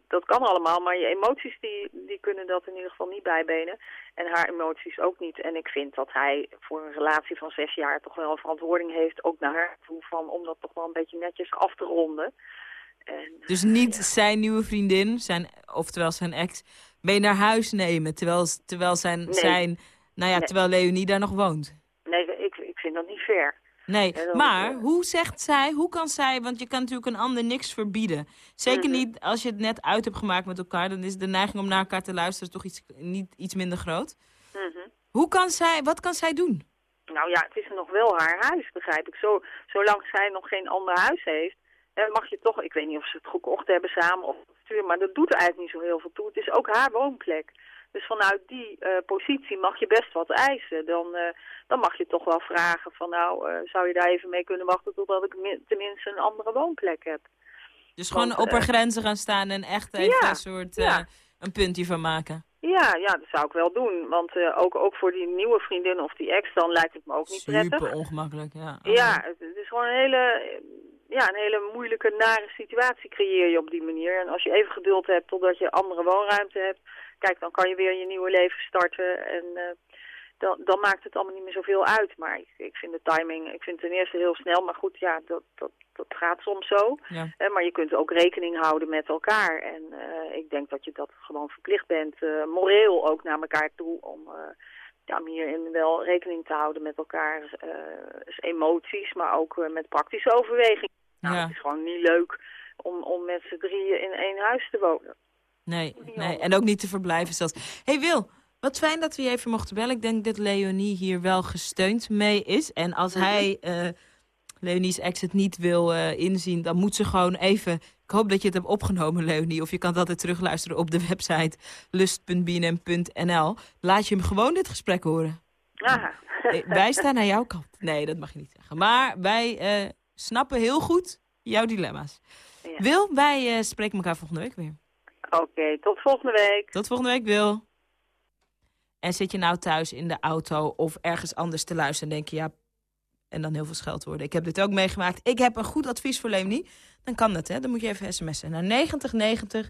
dat kan allemaal, maar je emoties die, die kunnen dat in ieder geval niet bijbenen. En haar emoties ook niet. En ik vind dat hij voor een relatie van zes jaar toch wel een verantwoording heeft, ook naar haar toe, van, om dat toch wel een beetje netjes af te ronden. En, Dus niet zijn nieuwe vriendin, zijn, oftewel zijn ex, mee naar huis nemen. Terwijl, terwijl, zijn, Nee. zijn, nou ja, Nee. terwijl Leonie daar nog woont. nee, ik, ik vind dat niet fair. Nee, maar eh, hoe zegt zij, hoe kan zij, want je kan natuurlijk een ander niks verbieden. Zeker Mhm. niet als je het net uit hebt gemaakt met elkaar, dan is de neiging om naar elkaar te luisteren toch iets, niet, iets minder groot. Mhm. Hoe kan zij, wat kan zij doen? Nou ja, het is nog wel haar huis, begrijp ik. Zo, zolang zij nog geen ander huis heeft, hè, mag je toch... Ik weet niet of ze het gekocht hebben samen of stuur, maar dat doet er eigenlijk niet zo heel veel toe. Het is ook haar woonplek. Dus vanuit die eh, positie mag je best wat eisen. Dan, eh, dan mag je toch wel vragen van nou, eh, zou je daar even mee kunnen wachten totdat ik mi- tenminste een andere woonplek heb. Dus gewoon Want, op haar eh, grenzen gaan staan en echt even ja, een soort, ja. een puntje van maken. Ja, ja, dat zou ik wel doen. Want ook, ook voor die nieuwe vriendin of die ex, dan lijkt het me ook niet prettig. Super ongemakkelijk, ja. Ja, het, het is gewoon een hele, ja, een hele moeilijke, nare situatie creëer je op die manier. En als je even geduld hebt totdat je andere woonruimte hebt, kijk, dan kan je weer je nieuwe leven starten. En eh, dan, dan maakt het allemaal niet meer zoveel uit. Maar ik, ik vind de timing, ik vind het ten eerste heel snel. Maar goed, ja, dat, dat, dat gaat soms zo. Ja. Eh, maar je kunt ook rekening houden met elkaar. En eh, ik denk dat je dat gewoon verplicht bent, moreel ook naar elkaar toe, om, ja, om hierin wel rekening te houden met elkaar. dus emoties, maar ook met praktische overwegingen. Nou, Ja. het is gewoon niet leuk om, om met z'n drieën in één huis te wonen. Nee, nee, en ook niet te verblijven zelfs. hey Wil, wat fijn dat we je even mochten bellen. Ik denk dat Leonie hier wel gesteund mee is. En als Mhm. hij eh Leonie's ex het niet wil eh, inzien, dan moet ze gewoon even... Ik hoop dat je het hebt opgenomen, Leonie. Of je kan het altijd terugluisteren op de website lust.bnm.nl. Laat je hem gewoon dit gesprek horen. Aha. Eh, Wij staan aan jouw kant. Nee, dat mag je niet zeggen. Maar wij snappen heel goed jouw dilemma's. Ja. Wil, wij spreken elkaar volgende week weer. Oké, tot volgende week. Tot volgende week, Wil. En zit je nou thuis in de auto of ergens anders te luisteren en denk je, ja, en dan heel veel scheld worden. Ik heb dit ook meegemaakt. Ik heb een goed advies voor Leonie. Dan kan dat, hè. Dan moet je even sms'en naar 9090.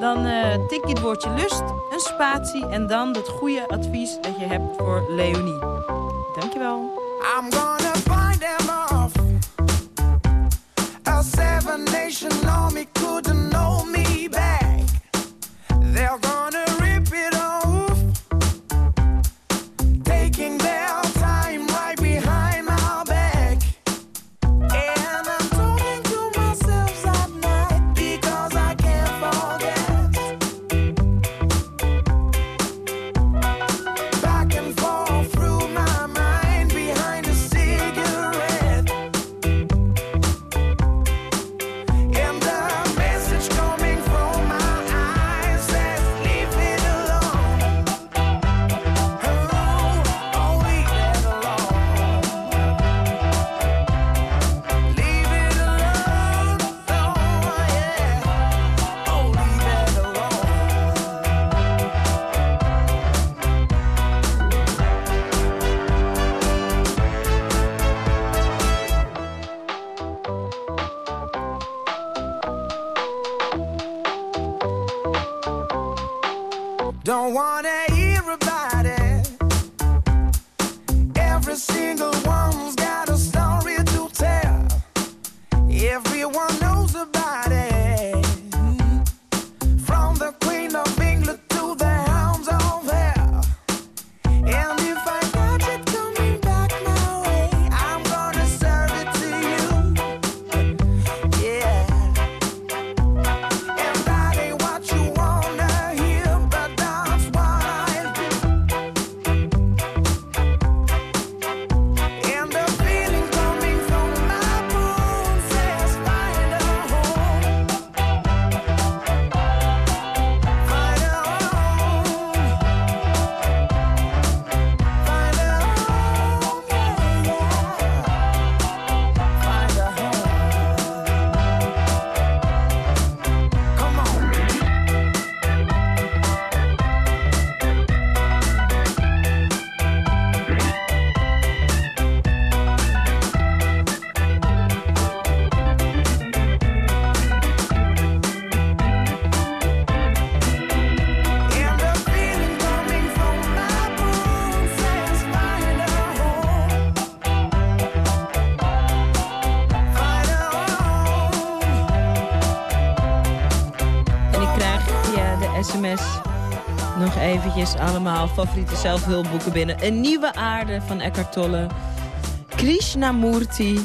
Dan eh, tik je het woordje lust, een spatie en dan dat goede advies dat je hebt voor Leonie. Dankjewel. I'm gonna find them off. A seven nation army couldn't know me back. They're gonna favoriete zelfhulpboeken binnen. Een nieuwe aarde van Eckhart Tolle. Krishnamurti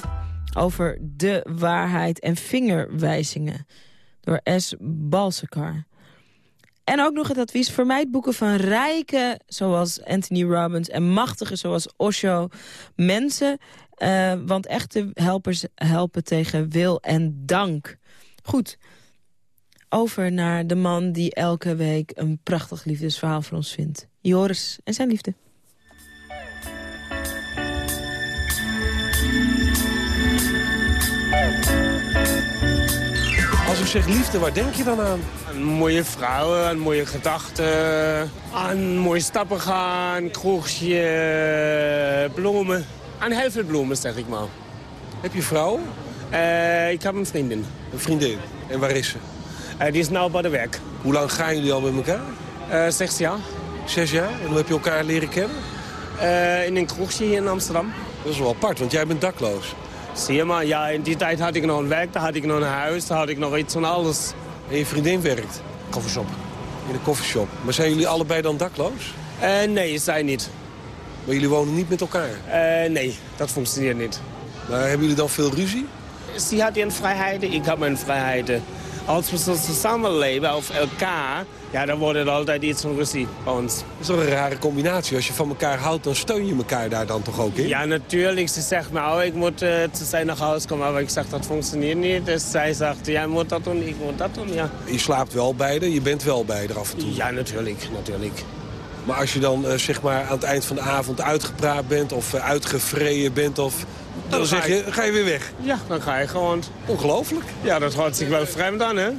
over de waarheid en vingerwijzingen. Door S. Balsekar. En ook nog het advies, vermijd boeken van rijke, zoals Anthony Robbins... en machtige, zoals Osho, mensen. eh, want echte helpers helpen tegen wil en dank. Goed, over naar de man die elke week een prachtig liefdesverhaal voor ons vindt. Joris en zijn liefde. Als ik zeg liefde, waar denk je dan aan? Aan mooie vrouwen, aan mooie gedachten, aan mooie stappen gaan, kroegje, bloemen. Aan heel veel bloemen, zeg ik maar. Heb je vrouw? Eh, ik heb een vriendin. Een vriendin. En waar is ze? Eh, die is nou bij de werk. Hoe lang gaan jullie al met elkaar? Eh, zes jaar. Zes jaar? En hoe heb je elkaar leren kennen? Eh, in een kroegje hier in Amsterdam. Dat is wel apart, want jij bent dakloos. Zie je maar, ja, in die tijd had ik nog een werk, daar had ik nog een huis, daar had ik nog iets van alles. En je vriendin werkt? Koffieshop. In een koffieshop. Maar zijn jullie allebei dan dakloos? Eh, nee, zij niet. Maar jullie wonen niet met elkaar? Eh, nee, dat functioneert niet. Maar hebben jullie dan veel ruzie? Sie hat ihren Freiheiten, ik heb mijn vrijheden. Als we zo samenleven of elkaar, ja, dan wordt het altijd iets van ruzie bij ons. Dat is toch een rare combinatie. Als je van elkaar houdt, dan steun je elkaar daar dan toch ook in? Ja, natuurlijk. Ze zegt me, oh, ik moet uh, te zijn naar huis komen. Maar ik zeg, dat functioneert niet. Dus zij zegt, jij moet dat doen, ik moet dat doen, ja. Je slaapt wel beide, je bent wel beide af en toe. Ja, natuurlijk, natuurlijk. Maar als je dan uh, zeg maar aan het eind van de avond uitgepraat bent of uh, uitgevreden bent of... Dan, dan zeg je, ga je weer weg. Ja, dan ga je gewoon. Ongelooflijk. Ja, dat hoort zich wel vreemd aan, hè?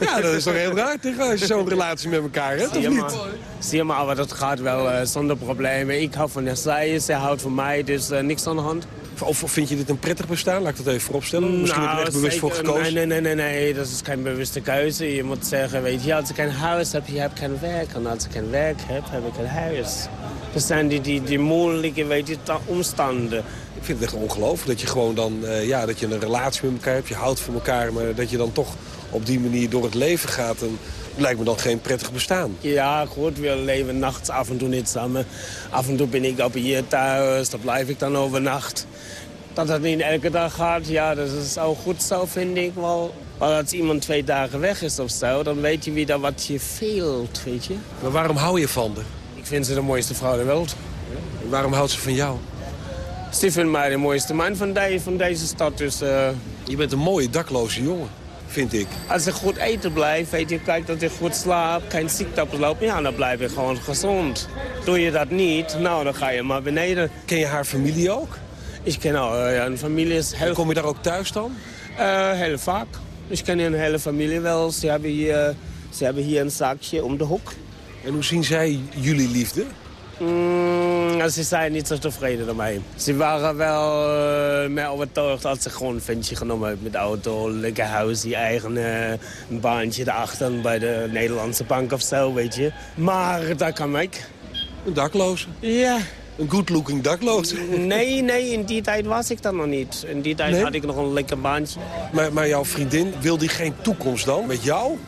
Ja, dat is toch heel raar tegen als je zo'n relatie met elkaar hebt, of niet? Zie je maar, maar dat gaat wel uh, zonder problemen. Ik hou van zij, zij houdt van mij, dus uh, niks aan de hand. Of vind je dit een prettig bestaan? Laat ik dat even vooropstellen. Misschien nou, heb je er echt bewust voor gekozen. Nee, nee, nee, nee, nee, dat is geen bewuste keuze. Je moet zeggen, weet je, als ik een huis heb, je hebt geen werk. En als ik geen werk heb, heb ik een huis. Dat zijn die, die, die moeilijke, weet je, omstanden. Ik vind het echt ongelooflijk dat je gewoon dan, uh, ja, dat je een relatie met elkaar hebt. Je houdt van elkaar, maar dat je dan toch op die manier door het leven gaat. En lijkt me dan geen prettig bestaan. Ja, goed, we leven nachts af en toe niet samen. Af en toe ben ik op hier thuis, dan blijf ik dan overnacht. Dat dat niet elke dag gaat, ja, dat is ook goed zo, vind ik wel. Maar als iemand twee dagen weg is of zo, dan weet je weer wat je veelt, weet je. Maar waarom hou je van haar? Ik vind ze de mooiste vrouw der wereld. Waarom houdt ze van jou? Ze vindt mij de mooiste man van, van deze stad, dus... Uh... Je bent een mooie dakloze jongen vind ik. Als ik goed eten blijf, weet je, kijk dat ik goed slaap, geen ziekte oplopen, ja, dan blijf ik gewoon gezond. Doe je dat niet, nou, dan ga je maar beneden. Ken je haar familie ook? Ik ken al, uh, ja, een familie is heel... En kom je daar ook thuis dan? Uh, heel vaak. Ik ken een hele familie wel. Ze hebben, hier, ze hebben hier een zaakje om de hoek. En hoe zien zij jullie liefde? Mm, ze zijn niet zo tevreden ermee. Ze waren wel uh, meer overtuigd als ze gewoon een ventje genomen hebben met auto, lekker huis, die eigen uh, baantje erachter bij de Nederlandse bank of zo, weet je. Maar dat kan ik. Een dakloze? Ja. Een good-looking dakloze? Nee, nee, in die tijd was ik dat nog niet. In die tijd Nee? had ik nog een lekker baantje. Maar, maar jouw vriendin, wil die geen toekomst dan met jou?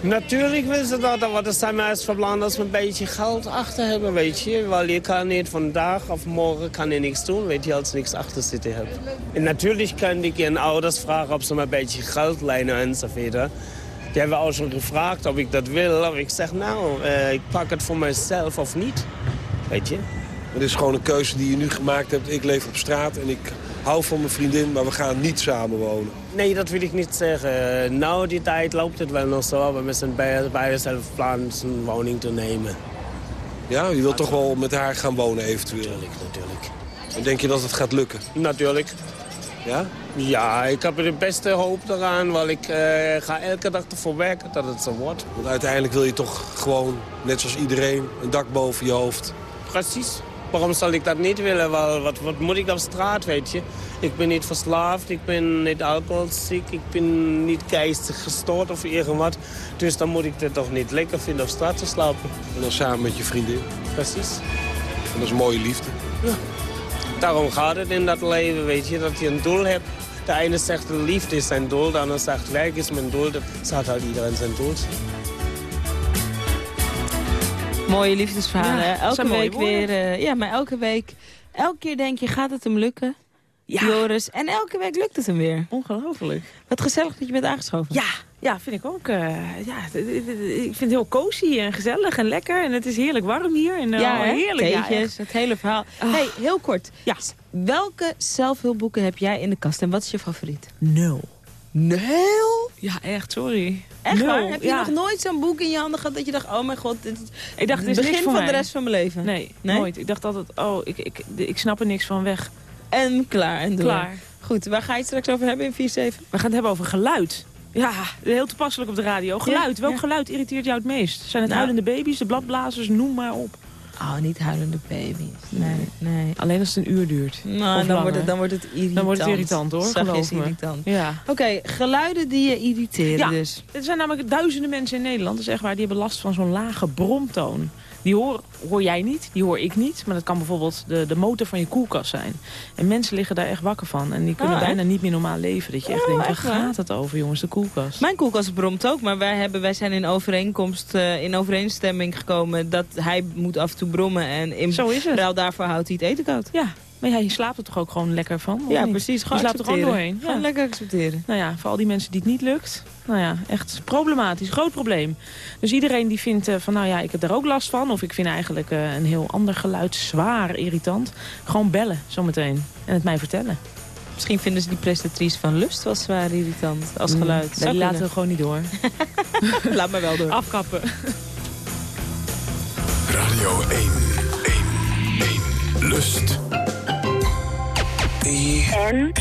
Natuurlijk wil ze dat, want het zijn meest verbeland als we een beetje geld achter hebben, weet je. Want je kan niet vandaag of morgen kan je niks doen, weet je, als je niks achter zitten hebt. En natuurlijk kan ik je ouders vragen of ze me een beetje geld lenen enzovoort. Die hebben al schon gevraagd of ik dat wil. Of ik zeg, nou, uh, ik pak het voor mezelf of niet. Weet je? Het is gewoon een keuze die je nu gemaakt hebt. Ik leef op straat en ik hou van mijn vriendin, maar we gaan niet samen wonen. Nee, dat wil ik niet zeggen. Nou, die tijd loopt het wel nog zo. We zijn bij, bij zelf plan een woning te nemen. Ja, je wilt toch wel met haar gaan wonen eventueel? Natuurlijk, natuurlijk. En denk je dat het gaat lukken? Natuurlijk. Ja? Ja, ik heb er de beste hoop eraan, want ik uh, ga elke dag ervoor werken dat het zo wordt. Want uiteindelijk wil je toch gewoon, net zoals iedereen, een dak boven je hoofd. Precies. Waarom zal ik dat niet willen? Wel, wat, wat moet ik op straat, weet je? Ik ben niet verslaafd, ik ben niet alcoholziek, ik ben niet geestig gestoord of irgendwat. Dus dan moet ik het toch niet lekker vinden op straat te slapen. En dan samen met je vriendin. Precies. En dat is mooie liefde. Ja. Daarom gaat het in dat leven, weet je, dat je een doel hebt. De ene zegt liefde is zijn doel, de ander zegt werk is mijn doel. Dat staat halt iedereen zijn doel. Mooie liefdesverhalen. Ja, elke week weer. eh, ja, maar elke week. Elke keer denk je, gaat het hem lukken? Ja. Joris. En elke week lukt het hem weer. Ongelooflijk. Wat gezellig dat je bent aangeschoven. Ja, ja, vind ik ook. eh, ja, ik vind het heel cozy en gezellig en lekker. En het is heerlijk warm hier. En, Ja, hè? heerlijk. Theetjes, het hele verhaal. hey, heel kort. Ja. Welke zelfhulpboeken heb jij in de kast en wat is je favoriet? Nul. Nul? Ja, echt, sorry. Echt Nul, waar? Heb je ja. nog nooit zo'n boek in je handen gehad dat je dacht, oh mijn god, dit is Ik dacht, dit is het begin van de rest van mijn leven? Nee, Nee? nooit. Ik dacht altijd, oh, ik, ik, ik snap er niks van weg. En klaar en door. Klaar. Goed, waar ga je het straks over hebben in 4-7? We gaan het hebben over geluid. Ja, heel toepasselijk op de radio. Geluid. Ja, Welk ja. geluid irriteert jou het meest? Zijn het Nou. huilende baby's, de bladblazers, noem maar op. Oh, niet huilende baby's. Nee, nee. Alleen als het een uur duurt. Nou, dan wordt, het, dan wordt het irritant. Dan wordt het irritant, hoor, geloof me. irritant. Ja. Oké, geluiden die je irriteren Ja, dus. er zijn namelijk duizenden mensen in Nederland, dat is echt waar, die hebben last van zo'n lage bromtoon. Die hoor, hoor jij niet, die hoor ik niet. Maar dat kan bijvoorbeeld de, de motor van je koelkast zijn. En mensen liggen daar echt wakker van. En die kunnen Ah, bijna niet meer normaal leven. Dat je echt Oh, denkt, waar echt gaat het over jongens, de koelkast? Mijn koelkast bromt ook, maar wij, hebben, wij zijn in overeenkomst, eh, in overeenstemming gekomen dat hij moet af en toe brommen. En in Zo is het. ruil daarvoor houdt hij het eten koud. Ja, maar ja, je slaapt er toch ook gewoon lekker van? Ja, precies. Je Gewoon slaapt er gewoon doorheen. Gewoon Ja. lekker accepteren. Nou ja, voor al die mensen die het niet lukt. Nou ja, echt problematisch. Groot probleem. Dus iedereen die vindt eh, van, nou ja, ik heb daar ook last van. Of ik vind eigenlijk eh, een heel ander geluid zwaar irritant. Gewoon bellen, zometeen. En het mij vertellen. Misschien vinden ze die prestatrice van Lust wel zwaar irritant als geluid. Mm, Zou die laten we gewoon niet door. Laat maar wel door. Afkappen. Radio 1. 1. 1. Lust. En?